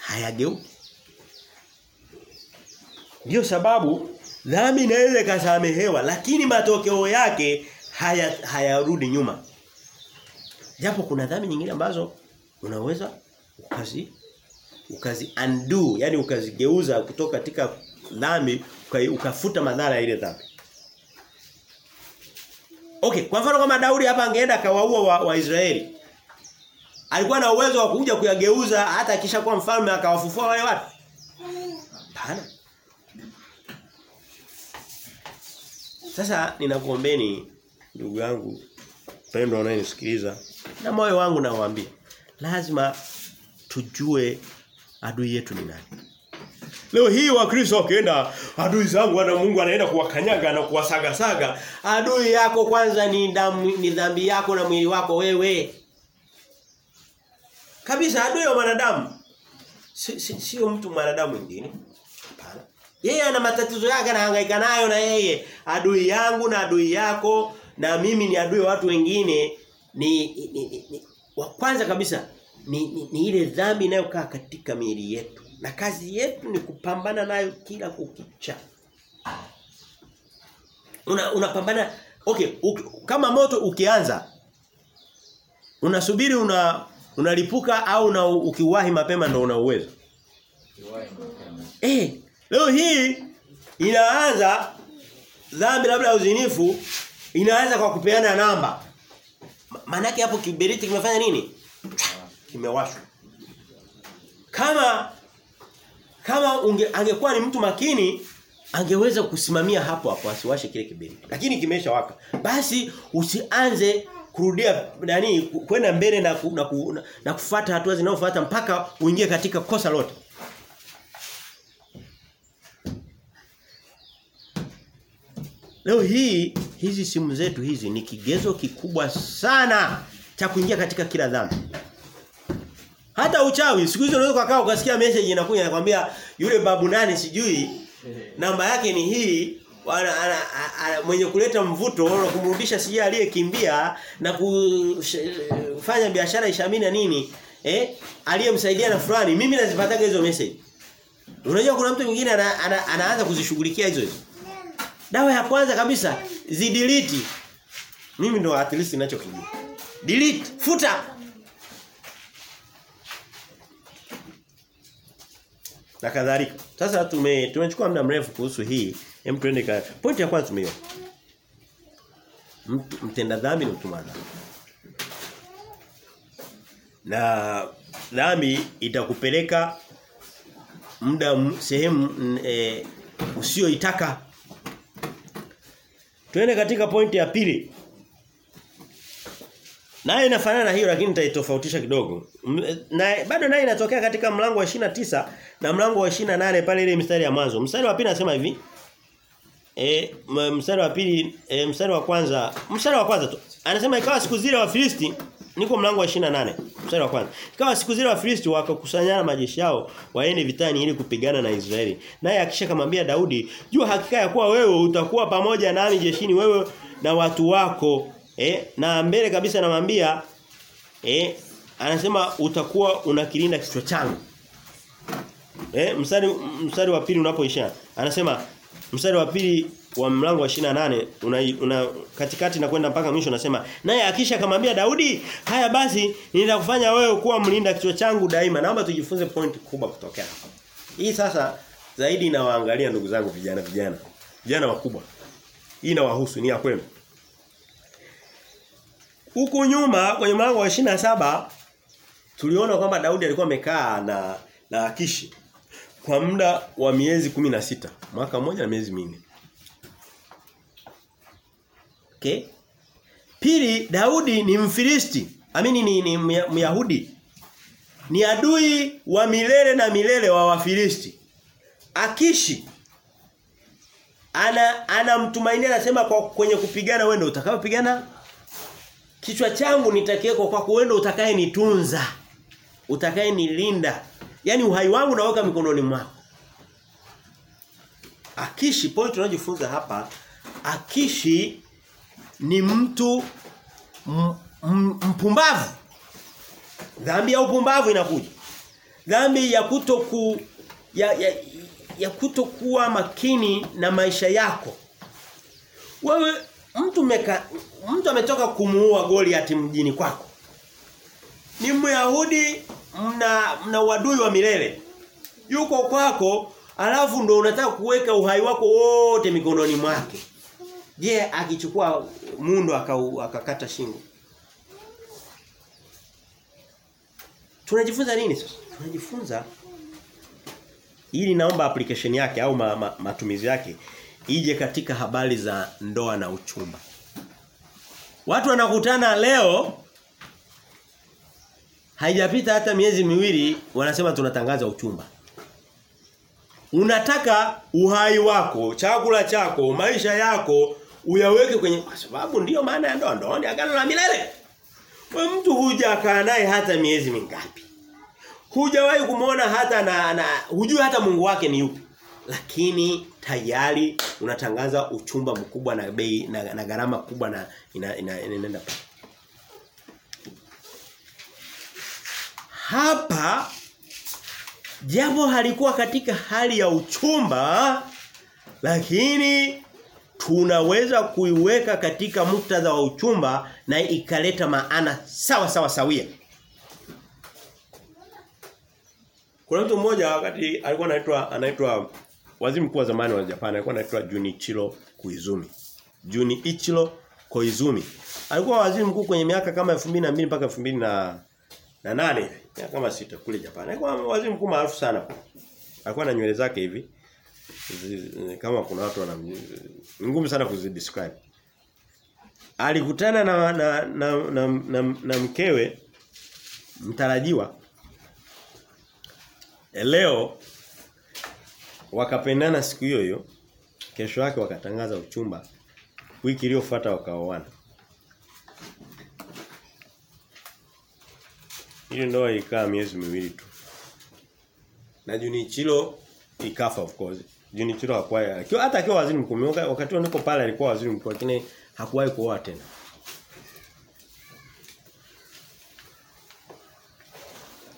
Hayageuki. Ndiyo sababu dhambi inaweza ikasamehewa lakini matokeo yake haya hayarudi nyuma. Japo kuna dhambi nyingine ambazo unaweza ukazi ukazi undo, yani ukazigeuza kutoka katika dhambi ukafuta madhara ya ile dhambi. Okay, kwa mfano kama Daudi hapa angeenda akawaua wa, wa Israeli. Alikuwa na uwezo wa kuja kuyageuza hata kisha kuwa mfalme akawafufua wale watu. Hapana. Sasa ninakuombeni ndugu yangu pendwa unayenisikiliza na moyo wangu nawaambia lazima tujue adui yetu ni nani. Leo hii wakristo wakienda adui zangu na Mungu anaenda kuwakanyaga na kuwasaga saga. Adui yako kwanza ni damu ni dhambi yako na mwili wako wewe. Kabisa adui wa mwanadamu. Sio si, si, mtu mwanadamu mwingine. Yeye ana matatizo yake anahangaika nayo na yeye. Adui yangu na adui yako na mimi ni adui wa watu wengine ni, ni, ni, ni wa kwanza kabisa ni, ni, ni ile dhambi inayokaa katika miili yetu. Na kazi yetu ni kupambana nayo kila kukicha. Una unapambana okay, u, kama moto ukianza unasubiri una unalipuka au una ukiwahi mapema ndo una uwezo. Eh, leo hii inaanza dhambi labda uzinifu inaanza kwa kupeana namba. Maana yake hapo kiberiti kimefanya nini? Kimewashwa. Kama kama unge, angekuwa ni mtu makini angeweza kusimamia hapo hapo asiwashe kile kiberiti. Lakini kimeshawaka. Basi usianze kurudia nani kwenda mbele na ku, na, ku, na, na kufuata hatua zinazofuata mpaka uingie katika kosa lote. Leo hii hizi simu zetu hizi ni kigezo kikubwa sana cha kuingia katika kila dhambi. Hata uchawi siku hizo unaweza kukaa ukasikia message inakuja inakwambia yule babu nani sijui namba yake ni hii wana, ana, ana, mwenye kuleta mvuto na kumrudisha sije aliyekimbia na kufanya biashara ishamini na nini eh aliyemsaidia na fulani mimi nazipataga hizo message. Unajua kuna mtu mwingine ana, ana, anaanza kuzishughulikia hizo hizo. Dawa ya kwanza kabisa zidelete. Mimi ndo at least ninachokijua. Delete, futa. Na kadhalika. Sasa tume tumechukua muda mrefu kuhusu hii. Hem twende kwa point ya kwanza tumeiona. Mtenda dhambi ni dhambi. Na dhambi itakupeleka muda sehemu e, usioitaka Tuende katika pointi ya pili. Naye inafanana na hiyo lakini nitaitofautisha kidogo. Na bado naye inatokea katika mlango wa tisa na mlango wa nane pale ile mstari ya mwanzo. Mstari wa pili nasema hivi. E, mstari wa pili e, mstari wa kwanza, mstari wa kwanza tu. Anasema ikawa siku zile wa Filisti niko mlango wa 28 mstari wa kwanza. Ikawa siku zile wa Filisti wakakusanyana majeshi yao waende vitani ili kupigana na Israeli. Naye akisha kamwambia Daudi, "Jua hakika ya kuwa wewe utakuwa pamoja nami jeshini wewe na watu wako." Eh, na mbele kabisa anamwambia eh anasema utakuwa unakilinda kichwa changu. Eh, mstari mstari wa pili unapoisha. Anasema mstari wa pili wa mlango wa 28 una, una katikati na kwenda mpaka mwisho nasema naye akisha akamwambia Daudi haya basi nitakufanya wewe kuwa mlinda kichwa changu daima naomba tujifunze point kubwa kutokea hapa hii sasa zaidi inawaangalia ndugu zangu vijana vijana Vijana wakubwa. Hii inawahusu ni ya kwenu. Huku nyuma kwenye mlango wa saba tuliona kwamba Daudi alikuwa amekaa na na Akishi kwa muda wa miezi kumi na sita mwaka mmoja na miezi minne. Okay? Pili Daudi ni Mfilisti, amini ni, ni Myahudi. Ni adui wa milele na milele wa Wafilisti. Akishi ana anamtumainia anasema kwa kwenye kupigana wewe ndio utakayopigana kichwa changu nitakiweko kwako wewe ndio utakaye nitunza yani uhai wangu naweka mikononi mwako Akishi point tunajifunza hapa Akishi ni mtu mpumbavu dhambi ya upumbavu inakuja dhambi ya kutoku ya, ya, ya kutokuwa makini na maisha yako. Wewe mtu meka, mtu ametoka kumuua Goliath mjini kwako. Ni Myahudi mna mna uadui wa milele. Yuko kwako alafu ndo unataka kuweka uhai wako wote mikononi mwake. Je, akichukua mundo akakata shingo? Tunajifunza nini sasa? Tunajifunza ili naomba application yake au ma, ma, matumizi yake ije katika habari za ndoa na uchumba. Watu wanakutana leo haijapita hata miezi miwili wanasema tunatangaza uchumba. Unataka uhai wako, chakula chako, maisha yako uyaweke kwenye kwa sababu ndiyo maana ya ndoa. Ndoa ni agano la milele. Wewe mtu huja kaa naye hata miezi mingapi? Hujawahi kumuona hata na, na hujui hata Mungu wake ni yupi. Lakini tayari unatangaza uchumba mkubwa na bei na, na gharama kubwa na inaenda ina, ina, ina, ina, ina, ina, ina Hapa japo halikuwa katika hali ya uchumba lakini tunaweza kuiweka katika muktadha wa uchumba na ikaleta maana sawa sawa sawia. Kuna mtu mmoja wakati alikuwa anaitwa anaitwa waziri mkuu wa zamani wa Japan alikuwa anaitwa Junichiro Koizumi. Junichiro Koizumi. Alikuwa waziri mkuu kwenye miaka kama 2002 mpaka 2008 na na nane hivi. Miaka kama sita kule Japan. Alikuwa waziri mkuu maarufu sana. Alikuwa na nywele zake hivi. Kama kuna watu wana ngumu sana kuzidescribe. Alikutana na na na, na, na, na mkewe mtarajiwa leo wakapendana siku hiyo hiyo kesho yake wakatangaza uchumba wiki iliyofuata wakaoana Ile ndoa ikaa miezi miwili tu. Na Junichiro ikafa of course. Junichiro hakuwa akiwa hata akiwa waziri mkuu wakati niko pale alikuwa waziri mkuu lakini hakuwahi kuoa tena.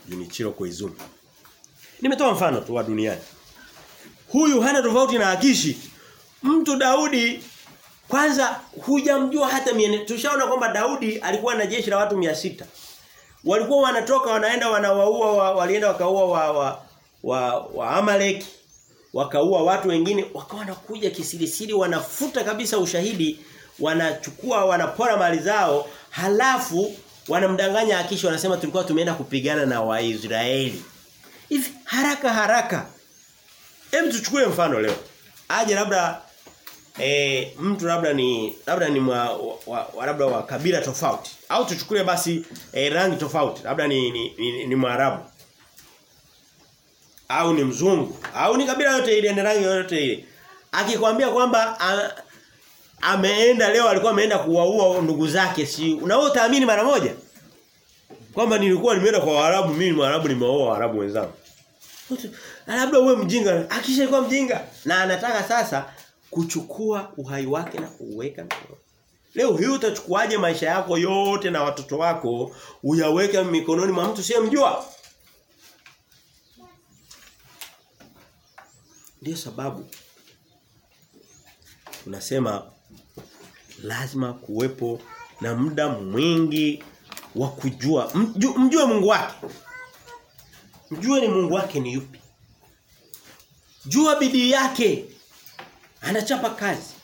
Junichiro Koizumi. Nimetoa mfano tu wa duniani. Huyu hana tofauti na Akishi. Mtu Daudi kwanza hujamjua hata miene. Tushaona kwamba Daudi alikuwa na jeshi la watu sita walikuwa wanatoka wanaenda wanawaua wa, walienda wakaua wa wa, wa, wa Amaleki wakaua watu wengine wakawa wanakuja kisirisiri wanafuta kabisa ushahidi wanachukua wanapora mali zao halafu wanamdanganya Akishi wanasema tulikuwa tumeenda kupigana na Waisraeli. Hivi haraka haraka. Hem tuchukue mfano leo. Aje labda e, mtu labda ni labda ni mwa, wa, wa, labda wa kabila tofauti. Au tuchukulie basi e, rangi tofauti. Labda ni ni, ni, ni Mwarabu. Au ni mzungu. Au ni kabila yote ile ni rangi yote ile. Akikwambia kwamba a, ameenda leo alikuwa ameenda kuwaua ndugu zake si na wewe utaamini mara moja? Kwamba nilikuwa nimeenda kwa Waarabu mimi ni Mwarabu nimeoa Waarabu wenzangu. Labda uwe mjinga akisha kuwa mjinga na anataka sasa kuchukua uhai wake na kuweka Leo hii utachukuaje maisha yako yote na watoto wako uyaweke mikononi mwa mtu siemjua Ndiyo sababu unasema lazima kuwepo na muda mwingi wa kujua mjue, mjue Mungu wake. Mjue ni Mungu wake ni yupi. Jua bidii yake. Anachapa kazi.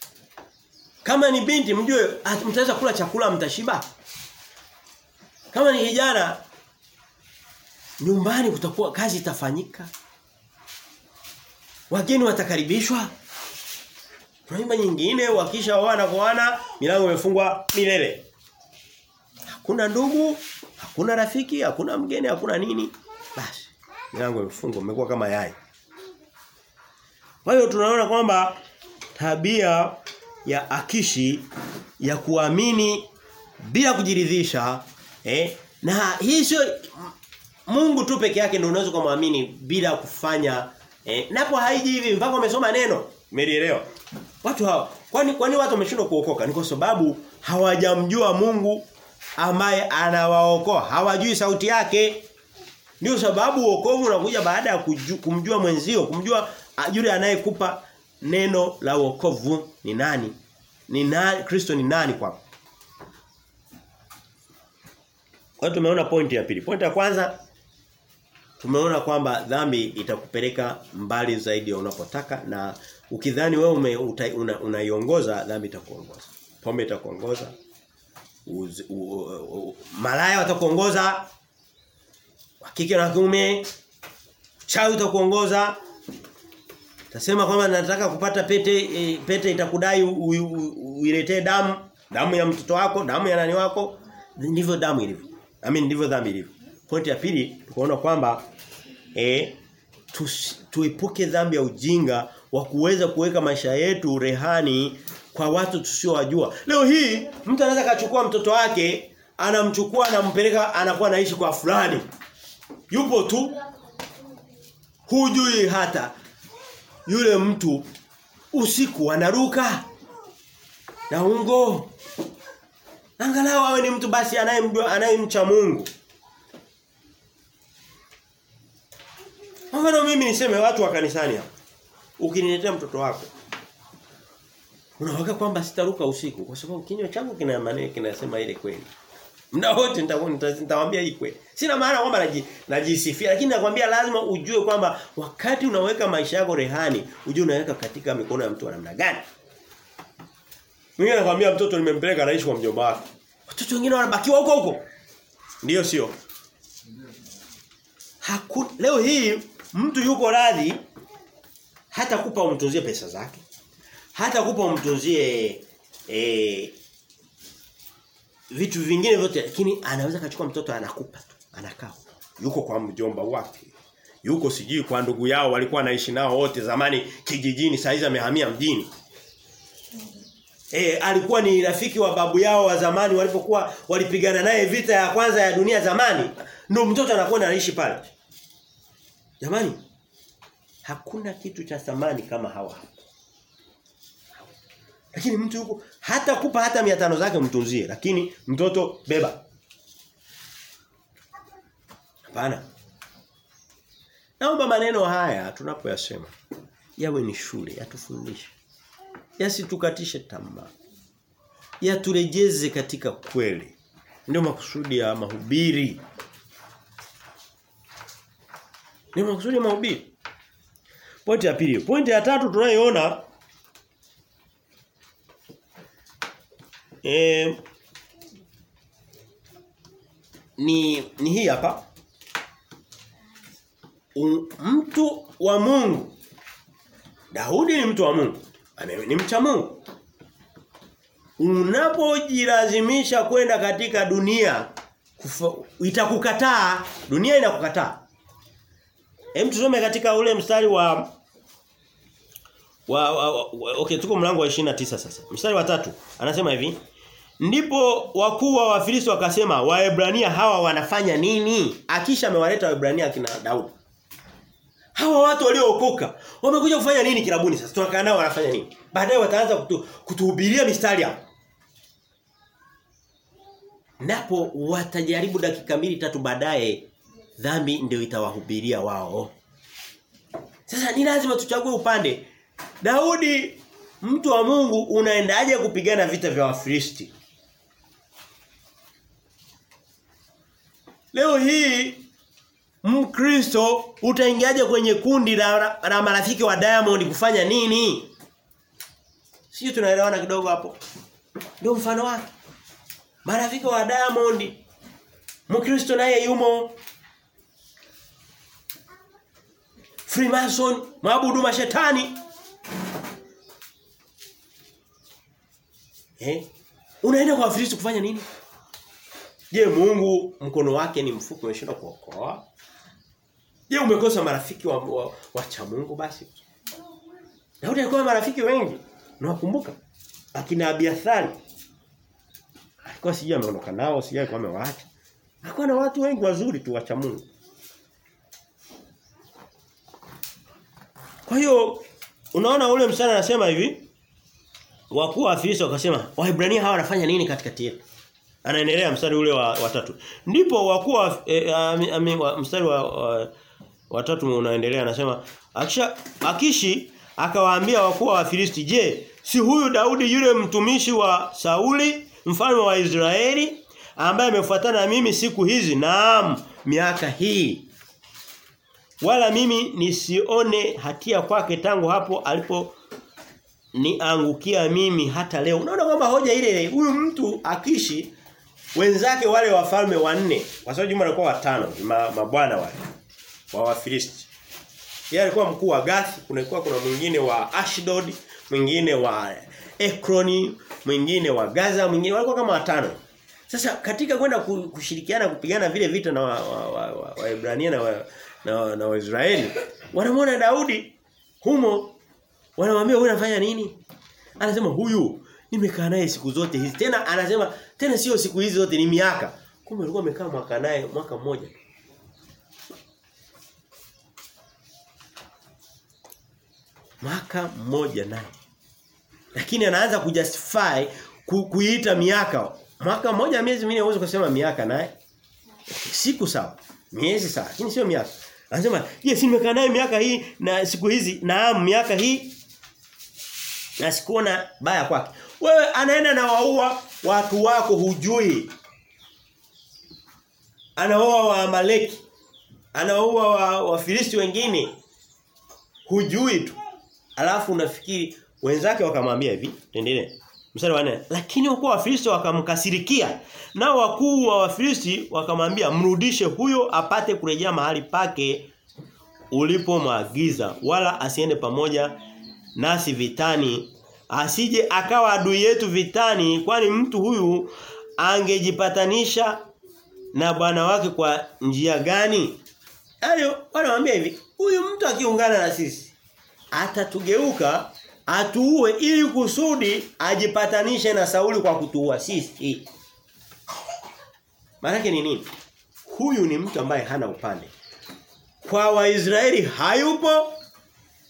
Kama ni binti mjue mtaweza kula chakula mtashiba. Kama ni kijana nyumbani kutakuwa kazi itafanyika. Wageni watakaribishwa. Kuna nyumba nyingine wakisha wana kwa wana milango imefungwa milele. Hakuna ndugu, hakuna rafiki, hakuna mgeni, hakuna nini. Basi milango imefungwa imekuwa kama yai. Kwa hiyo tunaona kwamba tabia ya Akishi ya kuamini bila kujiridhisha eh na hii sio Mungu tu peke yake ndio unaweza kumwamini bila kufanya eh napo haiji hivi mpaka umesoma neno umelielewa? Watu hao kwani kwani watu wameshindwa kuokoka? Ni kwa sababu hawajamjua Mungu ambaye anawaokoa hawajui sauti yake. Ndio sababu wokovu unakuja baada ya kumjua mwenzio kumjua yule anayekupa neno la wokovu ni nani ni nani Kristo ni nani kwako Kwa tumeona pointi ya pili. Pointi ya kwanza tumeona kwamba dhambi itakupeleka mbali zaidi ya unapotaka na ukidhani wewe unaiongoza una dhambi itakuongoza. Pombe itakuongoza. Malaya watakuongoza. Wakike na kiume chai utakuongoza. Tasema kwamba nataka kupata pete e, pete itakudai uiletee damu, damu ya mtoto wako, damu ya nani wako. Ndivyo damu ilivyo. I mean ndivyo dhambi ilivyo. Pointi ya pili tukaona kwamba eh tuepuke dhambi ya ujinga wa kuweza kuweka maisha yetu rehani kwa watu tusiowajua. Leo hii mtu anaweza kachukua mtoto wake, anamchukua anampeleka anakuwa anaishi kwa fulani. Yupo tu hujui hata yule mtu usiku anaruka na ungo Angalau awe ni mtu basi anayemjua anayemcha Mungu. Mfano mimi niseme watu wa kanisani hapa. Ukiniletea mtoto wako unaweka kwamba sitaruka usiku kwa sababu kinywa changu kina maneno kinasema ile kweli. Muda wote nitakwambia hii kweli. Sina maana kwamba najisifia lakini nakwambia lazima ujue kwamba wakati unaweka maisha yako rehani, ujue unaweka katika mikono ya mtu wa namna gani. Mwingine anakuambia mtoto nimempeleka anaishi kwa mjomba wake. Watoto wengine wanabakiwa huko huko. Ndiyo sio? Leo hii mtu yuko radhi hata kupa umtunzie pesa zake. Hata kupa umtunzie eh vitu vingine vyote lakini anaweza kachukua mtoto anakupa tu. Anakaa. Yuko kwa mjomba wake. Yuko sijui kwa ndugu yao walikuwa anaishi nao wote zamani kijijini saizi amehamia mjini. E, alikuwa ni rafiki wa babu yao wa zamani walipokuwa walipigana naye vita ya kwanza ya dunia zamani. Ndio mtoto anakuwa anaishi pale. Jamani, hakuna kitu cha thamani kama hawa. Lakini mtu yuko hata kupa hata 500 zake mtunzie, lakini mtoto beba. Hapana. Naomba maneno haya tunapoyasema yawe ni shule, yatufundishe yasitukatishe tamaa. Yaturejeze katika kweli. Ndio makusudi ya mahubiri. Ndio makusudi ya mahubiri. Pointi ya pili. Pointi ya tatu tunayoona eh ni ni hii hapa. Mtu wa Mungu Daudi ni mtu wa Mungu. Ni mcha Mungu. Unapojilazimisha kwenda katika dunia itakukataa, dunia inakukataa. Hem tusome katika ule mstari wa wa, wa, wa okay tuko mlango wa 29 sasa. Mstari wa tatu anasema hivi. Ndipo wakuu wa Wafilisti wakasema Waebrania hawa wanafanya nini? Akisha amewaleta Waebrania kina Daudi. Hawa watu waliookoka wamekuja kufanya nini kilabuni sasa? Tunakaa nao wanafanya nini? Baadaye wataanza kutu, kutuhubiria mistari hapo. Napo watajaribu dakika mbili tatu baadaye dhambi ndio itawahubiria wao. Sasa ni lazima tuchague upande. Daudi mtu wa Mungu unaendaje kupigana vita vya Wafilisti? Leo hii Mkristo utaingiaje kwenye kundi la, la marafiki wa Diamond kufanya nini? Sio tunaelewana kidogo hapo. Ndio mfano wake. Marafiki wa Diamond Mkristo naye yumo. Freemason, maabudu mashetani. Eh? Unaenda kwa Wafilisti kufanya nini? Je, Mungu mkono wake ni mfupi umeshindwa kuokoa? Je, umekosa marafiki wa, wa, wa cha Mungu basi? Daudi alikuwa marafiki wengi. Unawakumbuka? Akina Abiathari. Alikuwa sijui ameondoka nao, sijui alikuwa amewaacha. Alikuwa na watu wengi wazuri tu wacha Mungu. Kwa hiyo unaona ule msana anasema hivi wakuu wa Filisti wakasema Waebrania hawa wanafanya nini katikati yetu? Anaendelea mstari ule wa watatu. Ndipo wakuu wa e, ami, wa, mstari wa, wa watatu unaendelea anasema akisha akishi akawaambia wakuu wa Filisti je si huyu Daudi yule mtumishi wa Sauli mfalme wa Israeli ambaye amefuatana na mimi siku hizi? Naam miaka hii. Wala mimi nisione hatia kwake tangu hapo alipo niangukia mimi hata leo. Unaona kwamba hoja ile huyu mtu akishi wenzake wale wafalme wanne kwa sababu jumla alikuwa watano mabwana wale wa Wafilisti. Yeye alikuwa mkuu wa Gath kulikuwa kuna mwingine wa Ashdod mwingine wa Ekroni mwingine wa Gaza mwingine walikuwa kama watano. Sasa katika kwenda kushirikiana kupigana vile vita na Waebrania wa, wa, wa, wa na na, na Waisraeli wanamwona Daudi humo wanamwambia wewe unafanya nini? Anasema huyu nimekaa naye siku zote hizi. Tena anasema tena sio siku hizi zote ni miaka. Kumbe alikuwa amekaa mwaka naye mwaka mmoja. Mwaka mmoja naye. Lakini anaanza kujustify ku, kuiita miaka. Mwaka mmoja miezi minne uweze kusema miaka naye. Siku sawa. Miezi sawa. Lakini sio miaka. Anasema je si nimekaa naye miaka hii na siku hizi naam miaka hii. Na sikuona baya kwake. Wewe anaenda na waua watu wako hujui. Anaoa wa Amaleki anaoa wa Wafilisti wengine. Hujui tu. Alafu unafikiri wenzake wakamwambia hivi tuendelee mstari wa 4 lakini wa Wafilisti wakamkasirikia. Nao wakuu wa Wafilisti wakamwambia mrudishe huyo apate kurejea mahali pake ulipomwagiza wala asiende pamoja nasi vitani asije akawa adui yetu vitani kwani mtu huyu angejipatanisha na bwana wake kwa njia gani? Hayo wanamwambia hivi huyu mtu akiungana na sisi atatugeuka atuue ili kusudi ajipatanishe na Sauli kwa kutuua sisi. Maana ni nini? Huyu ni mtu ambaye hana upande. Kwa Waisraeli hayupo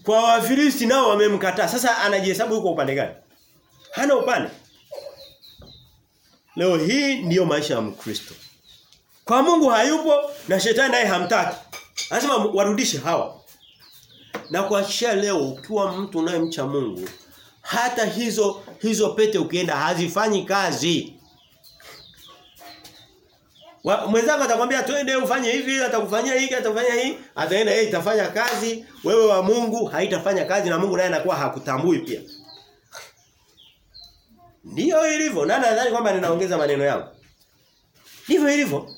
kwa Wafilisti nao wamemkataa. Sasa anajihesabu yuko upande gani? Hana upande. Leo hii ndiyo maisha ya Mkristo. Kwa Mungu hayupo na shetani naye hamtaki. Lazima warudishe hawa. Na kuhakikishia leo ukiwa mtu unayemcha Mungu hata hizo hizo pete ukienda hazifanyi kazi. Mwenzako atakwambia twende ufanye hivi, atakufanyia hiki, atakufanyia hii, ataenda yeye itafanya kazi, wewe wa Mungu haitafanya kazi na Mungu naye anakuwa hakutambui pia. Ndiyo ilivyo. Na nadhani kwamba ninaongeza maneno yangu? Ndivyo ilivyo.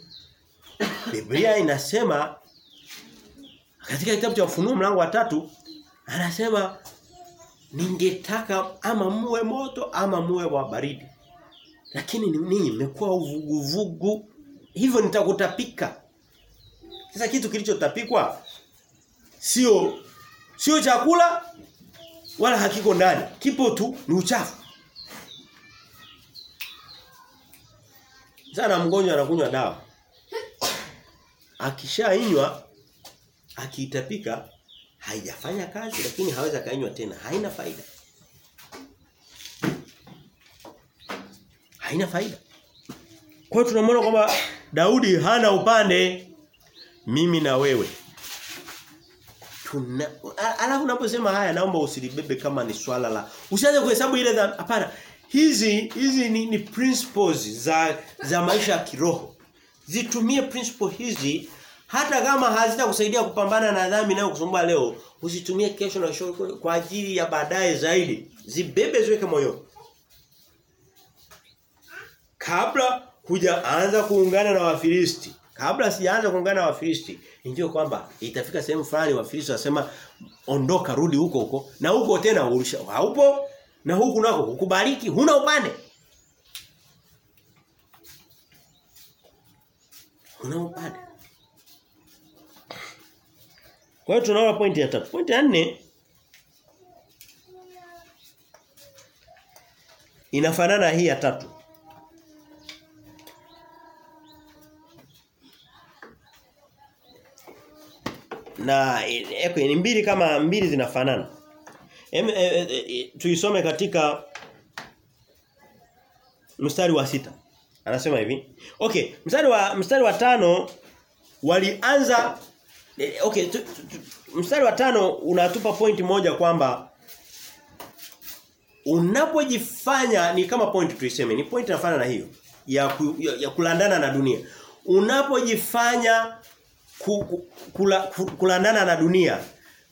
Biblia inasema katika kitabu cha Ufunuo mlango wa tatu anasema ningetaka ama muwe moto ama muwe wa baridi. Lakini ninyi mmekuwa uvuguvugu hivyo nitakutapika. Sasa kitu kilichotapikwa sio sio chakula wala hakiko ndani. Kipo tu ni uchafu. Sana mgonjwa anakunywa dawa. Akishainywa akiitapika haijafanya kazi lakini haweza kainywa tena. Haina faida. Haina faida. Kwa hiyo tunamwona kwamba Daudi hana upande mimi na wewe. Tuna alafu unaposema haya naomba usilibebe kama ni swala la usianze kuhesabu ile hapana. Hizi hizi ni, ni principles za za maisha ya kiroho. Zitumie principle hizi hata kama hazitakusaidia kupambana na dhambi nayo kusumbua leo, usitumie kesho na kesho kwa ajili ya baadaye zaidi. Zibebe ziweke moyo. Kabla hujaanza kuungana na Wafilisti, kabla sijaanza kuungana na Wafilisti, ndio kwamba itafika sehemu fulani Wafilisti wasema ondoka rudi huko huko na huko tena urusha haupo na huku nako kukubariki huna upande. Huna upande. Kwa hiyo tunaona pointi ya tatu. Pointi ya nne inafanana hii ya tatu. Na eko ni mbili kama mbili zinafanana. E, e, e, tuisome katika mstari wa sita Anasema hivi. Okay, mstari wa mstari wa tano walianza okay, tu, tu, tu, mstari wa tano unatupa point moja kwamba unapojifanya ni kama point tuiseme, ni point inafanana na hiyo ya, ku, ya, ya kulandana na dunia. Unapojifanya ku, ku, kula, kulandana na dunia,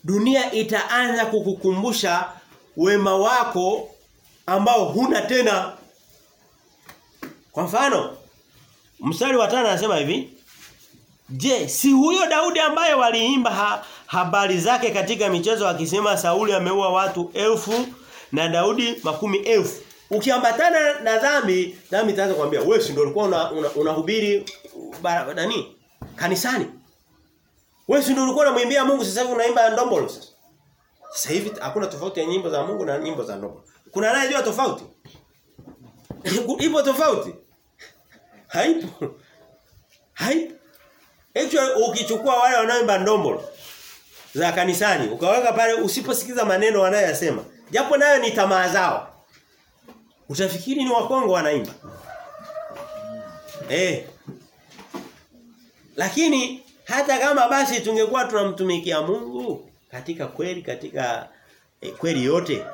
dunia itaanza kukukumbusha wema wako ambao huna tena. Kwa mfano, mstari wa tano anasema hivi, Je, si huyo Daudi ambaye waliimba ha, habari zake katika michezo akisema Sauli ameua watu elfu na Daudi makumi elfu. Ukiambatana na dhambi, dhambi itaanza kuambia wewe si ndio ulikuwa unahubiri una, una nani? Kanisani. Wewe si ndio ulikuwa unamwimbia Mungu sasa hivi unaimba ndombolo sasa. Sasa hivi hakuna tofauti ya nyimbo za Mungu na nyimbo za ndombolo. Kuna anayejua tofauti? Ipo tofauti? Haipo. Haipo. Actually ukichukua wale wanaoimba ndombolo za kanisani ukaweka pale usiposikiza maneno wanayoyasema japo nayo ni tamaa zao utafikiri ni wakongo wanaimba eh lakini hata kama basi tungekuwa tunamtumikia Mungu katika kweli katika eh, kweli yote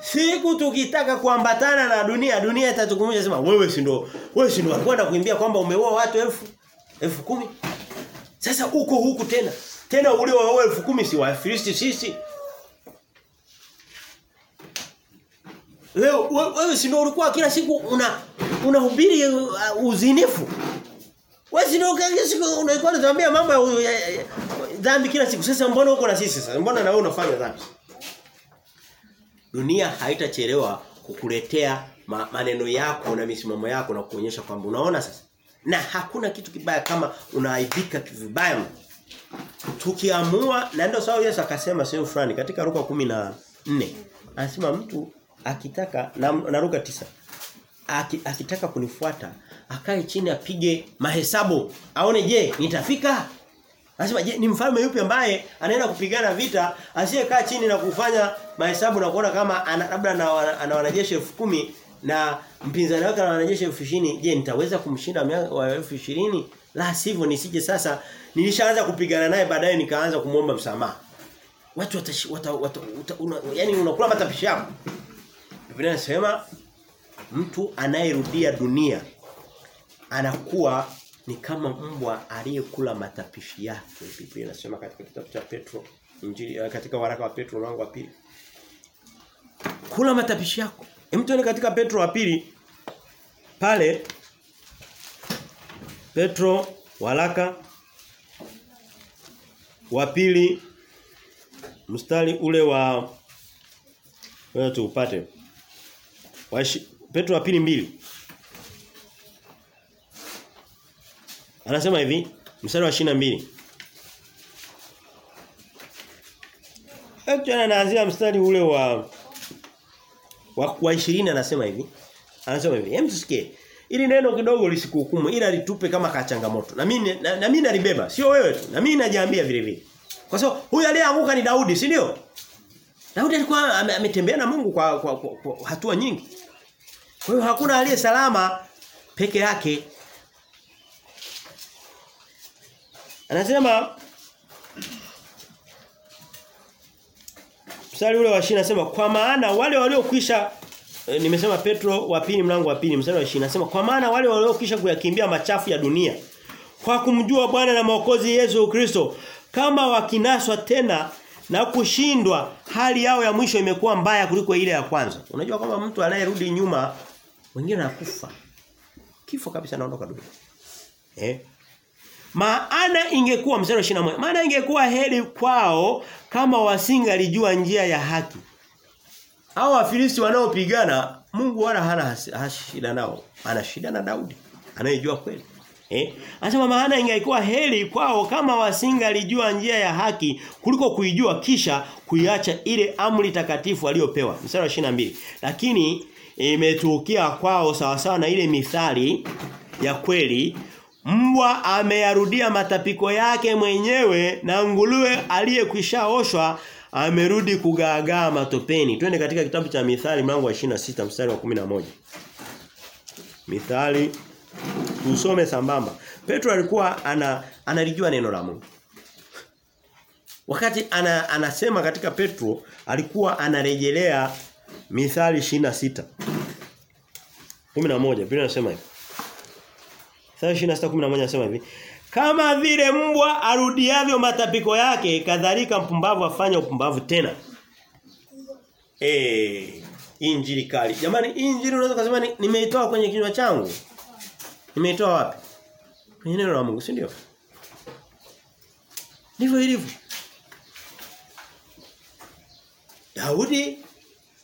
siku tukitaka kuambatana na dunia dunia itatukumbusha sema wewe si ndo wewe si ndo kuimbia kwamba umeoa watu elfu elfu kumi sasa uko huku tena. Tena ule wa elfu kumi si wa Filisti sisi. Leo wewe si ndio ulikuwa kila siku una unahubiri uh, uzinifu. Wewe si kila siku unaikuwa unatuambia mambo ya dhambi kila siku. Sasa mbona uko na sisi sasa? Mbona na wewe unafanya dhambi? Dunia haitachelewa kukuletea ma, maneno yako na misimamo yako na kuonyesha kwamba unaona sasa na hakuna kitu kibaya kama unaaibika vibaya. Tukiamua na ndio sawa Yesu akasema sehemu fulani katika Luka 14 anasema mtu akitaka na, na Luka 9 Aki, akitaka kunifuata akae chini apige mahesabu. Aone je nitafika? Anasema je ni mfalme yupi ambaye anaenda kupigana vita asiyekaa chini na kufanya mahesabu na kuona kama ana, labda ana, ana wanajeshi 10,000 na mpinzani wake ana wanajeshi 20,000 je nitaweza kumshinda wa 20,000 la sivyo nisije sasa nilishaanza kupigana naye baadaye nikaanza kumwomba msamaha. Watu watash, wata, wata, wata, una, yani unakula matapishi yako. Biblia inasema mtu anayerudia dunia anakuwa ni kama mbwa aliyekula matapishi yake. Biblia inasema katika kitabu cha Petro Injili katika waraka wa Petro mlango wa pili. Kula matapishi yako. Hem tuone katika Petro wa pili. Pale. Petro waraka wa pili. Mstari ule wa wewe tuupate Petro wa pili mbili Anasema hivi mstari wa 22 Actually anaanzia mstari ule wa wa, wa 20 anasema hivi. Anasema hivi, hem tusikie. Ili neno kidogo lisikuhukumu ila litupe kama ka changamoto. Na mimi na, na mimi nalibeba, sio wewe tu. Na mimi najiambia vile vile. Kwa sababu huyu aliyeanguka ni Daudi, si ndio? Daudi alikuwa ametembea na Mungu kwa, kwa, kwa, kwa hatua nyingi. Kwa hiyo hakuna aliye salama peke yake. Anasema Mstari ule wa 20 anasema kwa maana wale waliokwisha e, nimesema Petro wa pili mlango wa pili mstari wa 20 anasema kwa maana wale waliokwisha kuyakimbia machafu ya dunia kwa kumjua Bwana na Mwokozi Yesu Kristo kama wakinaswa tena na kushindwa hali yao ya mwisho imekuwa mbaya kuliko ile ya kwanza. Unajua kama mtu anayerudi nyuma wengine anakufa. Kifo kabisa naondoka dunia. Eh? Maana ingekuwa mstari wa 21. Maana ingekuwa heri kwao kama wasingalijua njia ya haki. Hao Wafilisti wanaopigana Mungu wala hana shida nao. Ana shida na Daudi anayejua kweli. Eh? Anasema maana ingekuwa heri kwao kama wasingalijua njia ya haki kuliko kuijua kisha kuiacha ile amri takatifu aliyopewa. Mstari wa 22. Lakini imetukia kwao sawasawa sawa na ile mithali ya kweli mbwa ameyarudia matapiko yake mwenyewe na nguruwe aliyekwishaoshwa amerudi kugaagaa matopeni. Twende katika kitabu cha Mithali mlango wa 26 mstari wa 11. Mithali tusome sambamba. Petro alikuwa ana analijua neno la Mungu. Wakati ana, anasema katika Petro alikuwa anarejelea Mithali 26. 11 Biblia inasema hivi. Mithali 26:11 inasema hivi. Kama vile mbwa arudiavyo matapiko yake kadhalika mpumbavu afanya upumbavu tena. Eh, injili kali. Jamani, injili unaweza kusema nimeitoa kwenye kinywa changu. Nimeitoa wapi? Kwenye neno la Mungu, si ndio? Ndivyo ilivyo. Daudi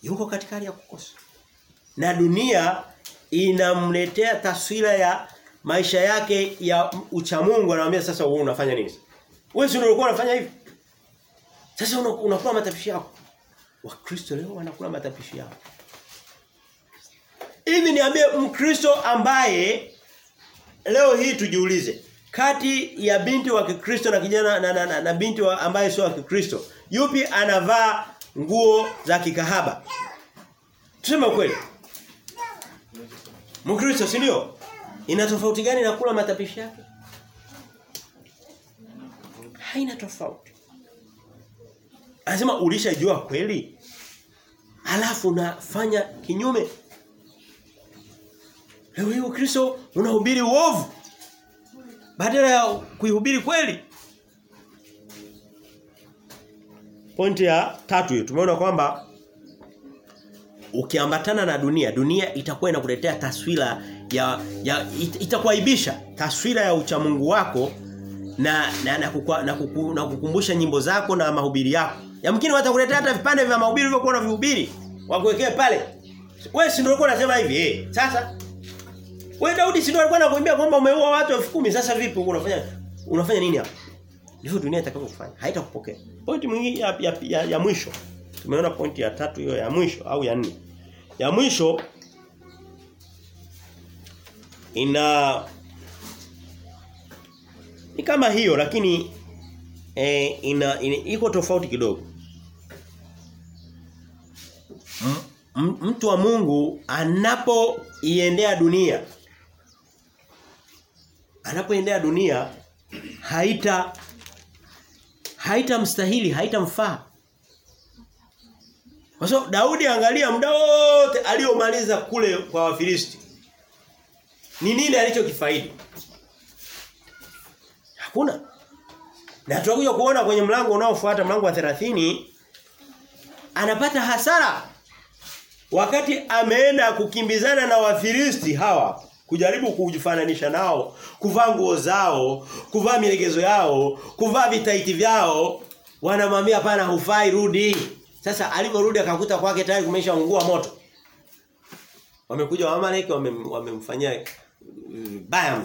yuko katika hali ya kukosa. Na dunia inamletea taswira ya maisha yake ya uchamungu anamwambia sasa wewe unafanya nini? Wewe si ulikuwa unafanya hivi? Sasa unakula matapishi yako. Wakristo leo wanakula matapishi yao. Hivi niambie Mkristo ambaye leo hii tujiulize kati ya binti wa Kikristo na kijana na, na, na, na binti wa ambaye sio wa Kikristo yupi anavaa nguo za kikahaba? Tuseme kweli. Mkristo si ndio? Ina tofauti gani na kula matapishi yake? Haina tofauti. Anasema ulishajua kweli? Alafu unafanya kinyume. Leo hii kristo unahubiri uovu badala ya kuihubiri kweli. Pointi ya tatu hiyo tumeona kwamba ukiambatana na dunia, dunia itakuwa inakuletea taswira ya, ya it, itakuaibisha taswira ya uchamungu wako na na, na, kukua, na, kuku, na kukumbusha nyimbo zako na mahubiri yako. Yamkini watakuletea hata vipande vya mahubiri ulivyokuwa unavihubiri. Wakuwekee pale. Wewe si ndio ulikuwa unasema hivi eh. Sasa wewe Daudi si ndio alikuwa anakuambia kwamba umeua watu 10,000 sasa vipi unafanya unafanya nini hapa? Ndivyo dunia itakayofanya. Haitakupokea. Pointi mwingine ya, ya, ya, ya mwisho. Tumeona pointi ya tatu hiyo ya mwisho au ya nne. Ya mwisho ina ni kama hiyo lakini e, ina, ina iko tofauti kidogo. M, mtu wa Mungu anapoiendea dunia anapoiendea dunia haita haitamstahili haitamfaa kwa sababu Daudi angalia muda wote aliomaliza kule kwa Wafilisti ni nini alichokifaidi hakuna na tutakuja kuona kwenye mlango unaofuata mlango wa 30 anapata hasara wakati ameenda kukimbizana na Wafilisti hawa kujaribu kujifananisha nao, kuvaa nguo zao, kuvaa milegezo yao, kuvaa vitaiti vyao, wanamwambia pana hufai rudi. Sasa aliporudi akakuta kwake tayari kumeshaungua moto. Wamekuja Waamaleki wamemfanyia wame baya.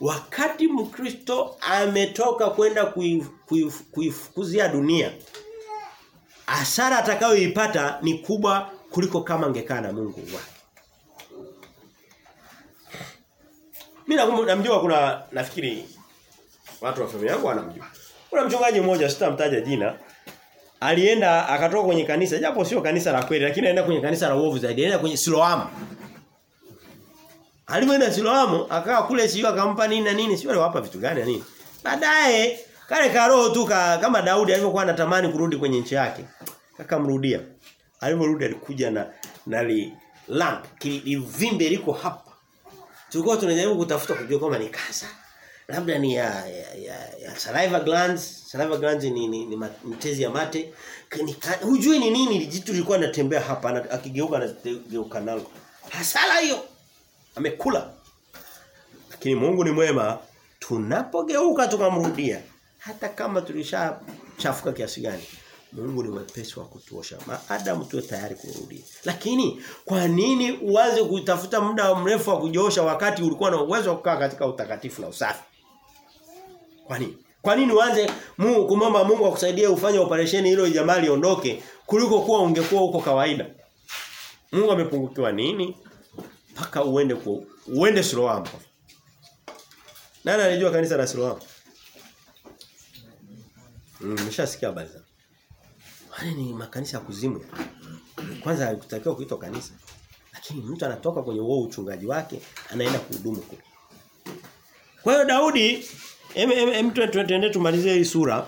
Wakati Mkristo ametoka kwenda kuifukuzia dunia, hasara atakayoipata ni kubwa kuliko kama angekaa na Mungu wake. Mimi namjua kuna nafikiri watu wa familia yangu wanamjua. Kuna mchungaji mmoja sitamtaja jina. Alienda akatoka kwenye kanisa japo sio kanisa la kweli lakini aenda kwenye kanisa la uovu zaidi. Aenda kwenye Siloamu. Alipoenda Siloamu akawa kule sio akampa nini na nini sio aliwapa vitu gani na nini. Baadaye kale karoho tu ka, kama Daudi alivyokuwa anatamani kurudi kwenye nchi yake. Akamrudia. Aliporudi alikuja na na li lamp kilivimbe liko hapa tulikuwa tunajaribu kutafuta kujua kama ni kansa labda ni ya, ya, ya, ya saliva glands saliva glands ni ni, ni, mtezi ya mate ni, hujui ni nini jitu lilikuwa linatembea hapa akigeuka na geuka nalo hasara hiyo amekula lakini Mungu ni mwema tunapogeuka tukamrudia hata kama tulishachafuka kiasi gani Mungu ni mwepesi wa kutuosha. Maadamu tuwe tayari kurudi. Lakini kwa nini uanze kutafuta muda mrefu wa kujiosha wakati ulikuwa na uwezo wa kukaa katika utakatifu na usafi? Kwa nini? Kwa nini uanze Mungu kumomba Mungu akusaidie ufanye operation hilo jamaa liondoke kuliko kuwa ungekuwa huko kawaida? Mungu amepungukiwa nini? Paka uende ku uende Siloam. Nani anajua kanisa la Siloam? Nimeshasikia mm, habari zake. Wale ni makanisa ya kuzimu. Kwanza haikutakiwa kuitwa kanisa. Lakini mtu anatoka kwenye huo uchungaji wake, anaenda kuhudumu kule. Kwa hiyo Daudi em tuende tumalizie hii sura.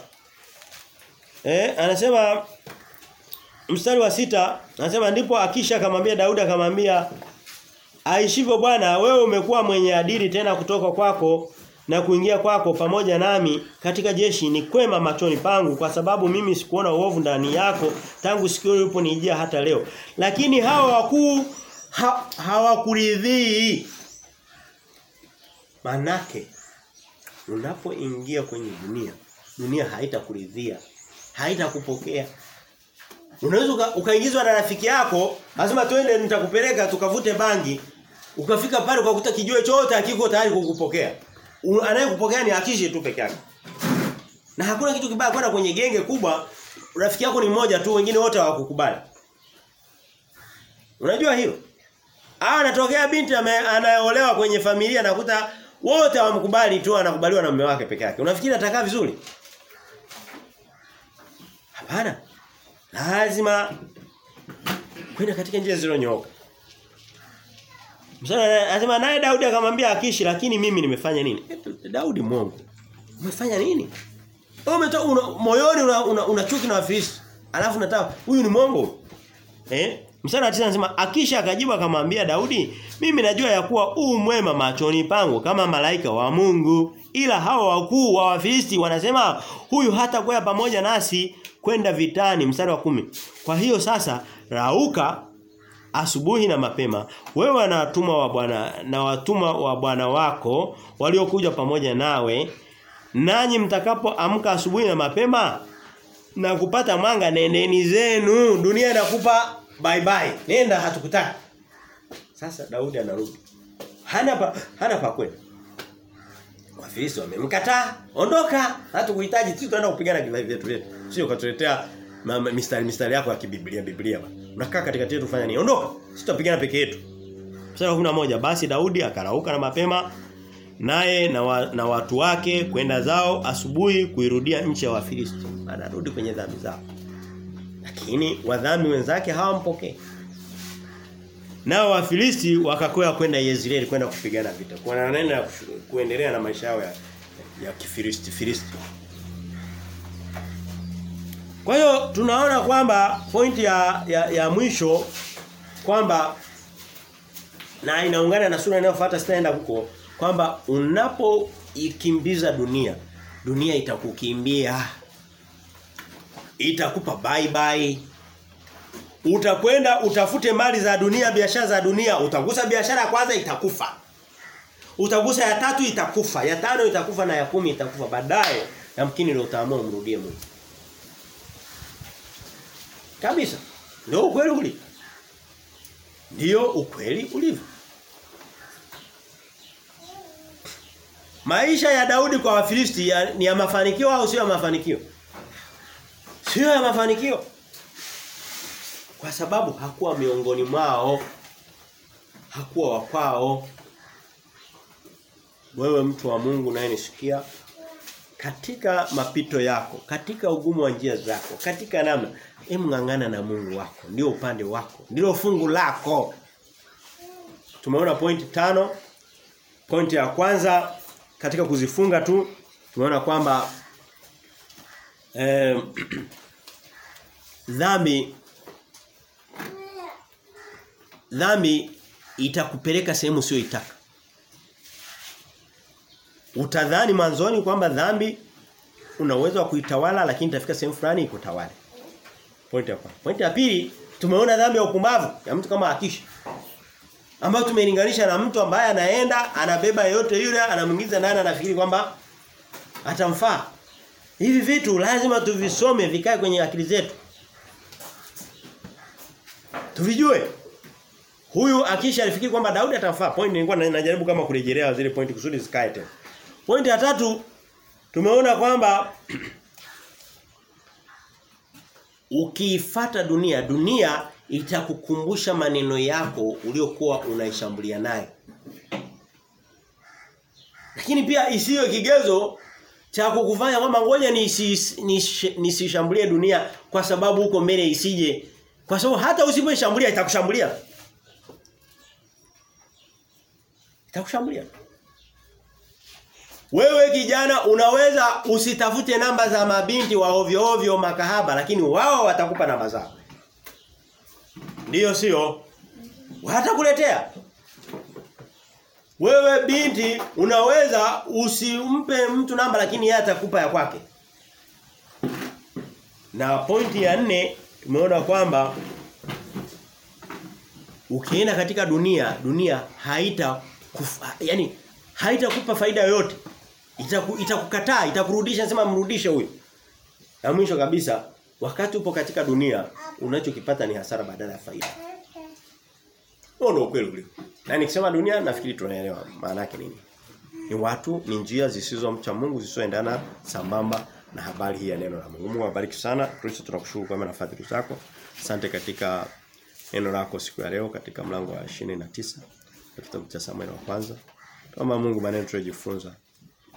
Eh, anasema mstari wa sita anasema ndipo Akisha akamwambia Daudi akamwambia aishivyo Bwana wewe umekuwa mwenye adili tena kutoka kwako na kuingia kwako pamoja nami katika jeshi. Ni kwema machoni pangu kwa sababu mimi sikuona uovu ndani yako tangu siku uliponijia hata leo. Lakini hawa wakuu ha, hawakuridhii. Manake unapoingia kwenye dunia dunia haitakuridhia haitakupokea. Unaweza ukaingizwa na rafiki yako lazima twende nitakupeleka tukavute bangi ukafika pale ukakuta kijiwe chote hakiko tayari kukupokea anayekupokea ni akishi tu peke yake. Na hakuna kitu kibaya kwenda kwenye genge kubwa, rafiki yako ni mmoja tu, wengine wote hawakukubali. Unajua hiyo? Ah anatokea binti anayeolewa kwenye familia nakuta wote hawamkubali tu anakubaliwa na mume wake peke yake. Unafikiri atakaa vizuri? Hapana. Lazima kwenda katika njia zilizonyooka. Msana anasema naye Daudi akamwambia Akishi lakini mimi nimefanya nini? Daudi Mungu. Umefanya nini? Umetoa una, moyoni una, una, una chuki na Wafilisti. Alafu nataka huyu ni Mungu. Eh? Msana wa anasema Akisha akajibu akamwambia Daudi, mimi najua ya kuwa u mwema machoni pangu kama malaika wa Mungu, ila hawa wakuu wa Wafilisti wanasema huyu hata kwea pamoja nasi kwenda vitani mstari wa kumi. Kwa hiyo sasa rauka asubuhi na mapema wewe na watumwa wa bwana na watumwa wa bwana wako waliokuja pamoja nawe nanyi mtakapoamka asubuhi na mapema na kupata mwanga nendeni zenu. Dunia inakupa bye bye. Nenda hatukutaka sasa Daudi anarudi. Hana pa, hana pa kwenda. Wafilisti wamemkataa. Ondoka. Hatukuhitaji. Sisi tunaenda kupigana kila vyetu. Sio ukatuletea mistari mistari yako ya kibiblia biblia unakaa katikati yetu fanya nini? Ondoka. Sitapigana peke yetu. Mstari moja basi Daudi akarauka na mapema naye na, wa, na watu wake kwenda zao asubuhi kuirudia nchi ya Wafilisti. Anarudi kwenye dhambi zao. Lakini wadhambi wenzake hawampokee. nao Wafilisti wakakwea kwenda Yezreeli kwenda kupigana vita. Kwa neno kuendelea na maisha yao ya, ya kifilisti filisti kwa hiyo tunaona kwamba pointi ya, ya, ya mwisho kwamba na inaungana na sura inayofuata sitaenda huko kwamba unapoikimbiza dunia dunia itakukimbia itakupa bye bye. Utakwenda utafute mali za dunia biashara za dunia utagusa biashara kwanza itakufa. Utagusa ya tatu itakufa. Ya tano itakufa na ya kumi itakufa. Baadaye yamkini ndio utaamua umrudie Mungu Kabisa. Ndio ukweli uli. Ndio ukweli ulivyo. Maisha ya Daudi kwa Wafilisti ya, ni ya mafanikio au sio ya mafanikio? Sio ya mafanikio. Kwa sababu hakuwa miongoni mwao. Hakuwa wakwao. Wewe mtu wa Mungu naye nisikia katika mapito yako, katika ugumu wa njia zako, katika namna emngangana na Mungu wako, ndio upande wako, ndilo fungu lako. Tumeona pointi tano. Pointi ya kwanza katika kuzifunga tu tumeona kwamba eh, dhambi dhambi itakupeleka sehemu sio itaka. Utadhani mwanzoni kwamba dhambi una uwezo wa kuitawala lakini itafika sehemu fulani ikutawale. Point ya kwanza. Pointi ya pili tumeona dhambi ya upumbavu ya mtu kama Akisha. Ambayo tumeilinganisha na mtu ambaye anaenda anabeba yote yule anamwingiza ndani anafikiri kwamba atamfaa. Hivi vitu lazima tuvisome vikae kwenye akili zetu. Tuvijue. Huyu Akisha alifikiri kwamba Daudi atamfaa. Point nilikuwa najaribu kama kurejelea zile point kusudi zikae tena. Point ya tatu tumeona kwamba ukiifata dunia, dunia itakukumbusha maneno yako uliokuwa unaishambulia naye Lakini pia isiyo kigezo cha kukufanya kwamba ngoja nisishambulie nisi dunia kwa sababu huko mbele isije. Kwa sababu hata usipoishambulia itakushambulia. Itakushambulia. Wewe kijana unaweza usitafute namba za mabinti wa ovyo ovyo makahaba lakini wao watakupa namba zao. Ndiyo sio? Watakuletea. Wewe binti unaweza usimpe mtu namba lakini yeye atakupa ya kwake. Na pointi ya nne tumeona kwamba ukienda katika dunia, dunia haita kufa, yani haitakupa faida yoyote. Itaku, itakukataa, itakurudisha sema mrudishe huyo. Na mwisho kabisa, wakati upo katika dunia, unachokipata ni hasara badala ya faida. Huo ndio ukweli ule. Na nikisema dunia nafikiri tunaelewa maana yake nini. Ni watu, ni njia zisizomcha Mungu zisizoendana sambamba na habari hii ya neno la Mungu. Mungu sana. Kristo tunakushukuru kwa na fadhili zako. Asante katika neno lako siku ya leo katika mlango wa 29 katika kitabu cha Samuel wa kwanza. Kama Mungu maneno tunajifunza.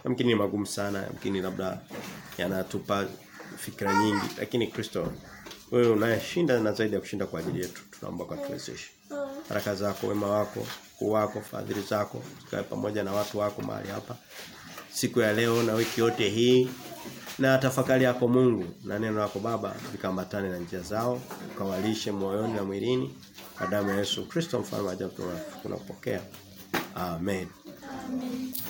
Yamkini ni magumu sana, yamkini labda yanatupa fikra nyingi, lakini Kristo wewe unayashinda na zaidi ya kushinda kwa ajili yetu. Tunaomba kwa tuwezeshe. Baraka zako, wema wako, ukuu wako, fadhili zako, tukae pamoja na watu wako mahali hapa. Siku ya leo na wiki yote hii na tafakari yako Mungu na neno lako Baba vikambatane na njia zao, ukawalishe moyoni na mwilini kwa damu ya Yesu Kristo mfalme wa ajabu tunapokea. Amen. Amen.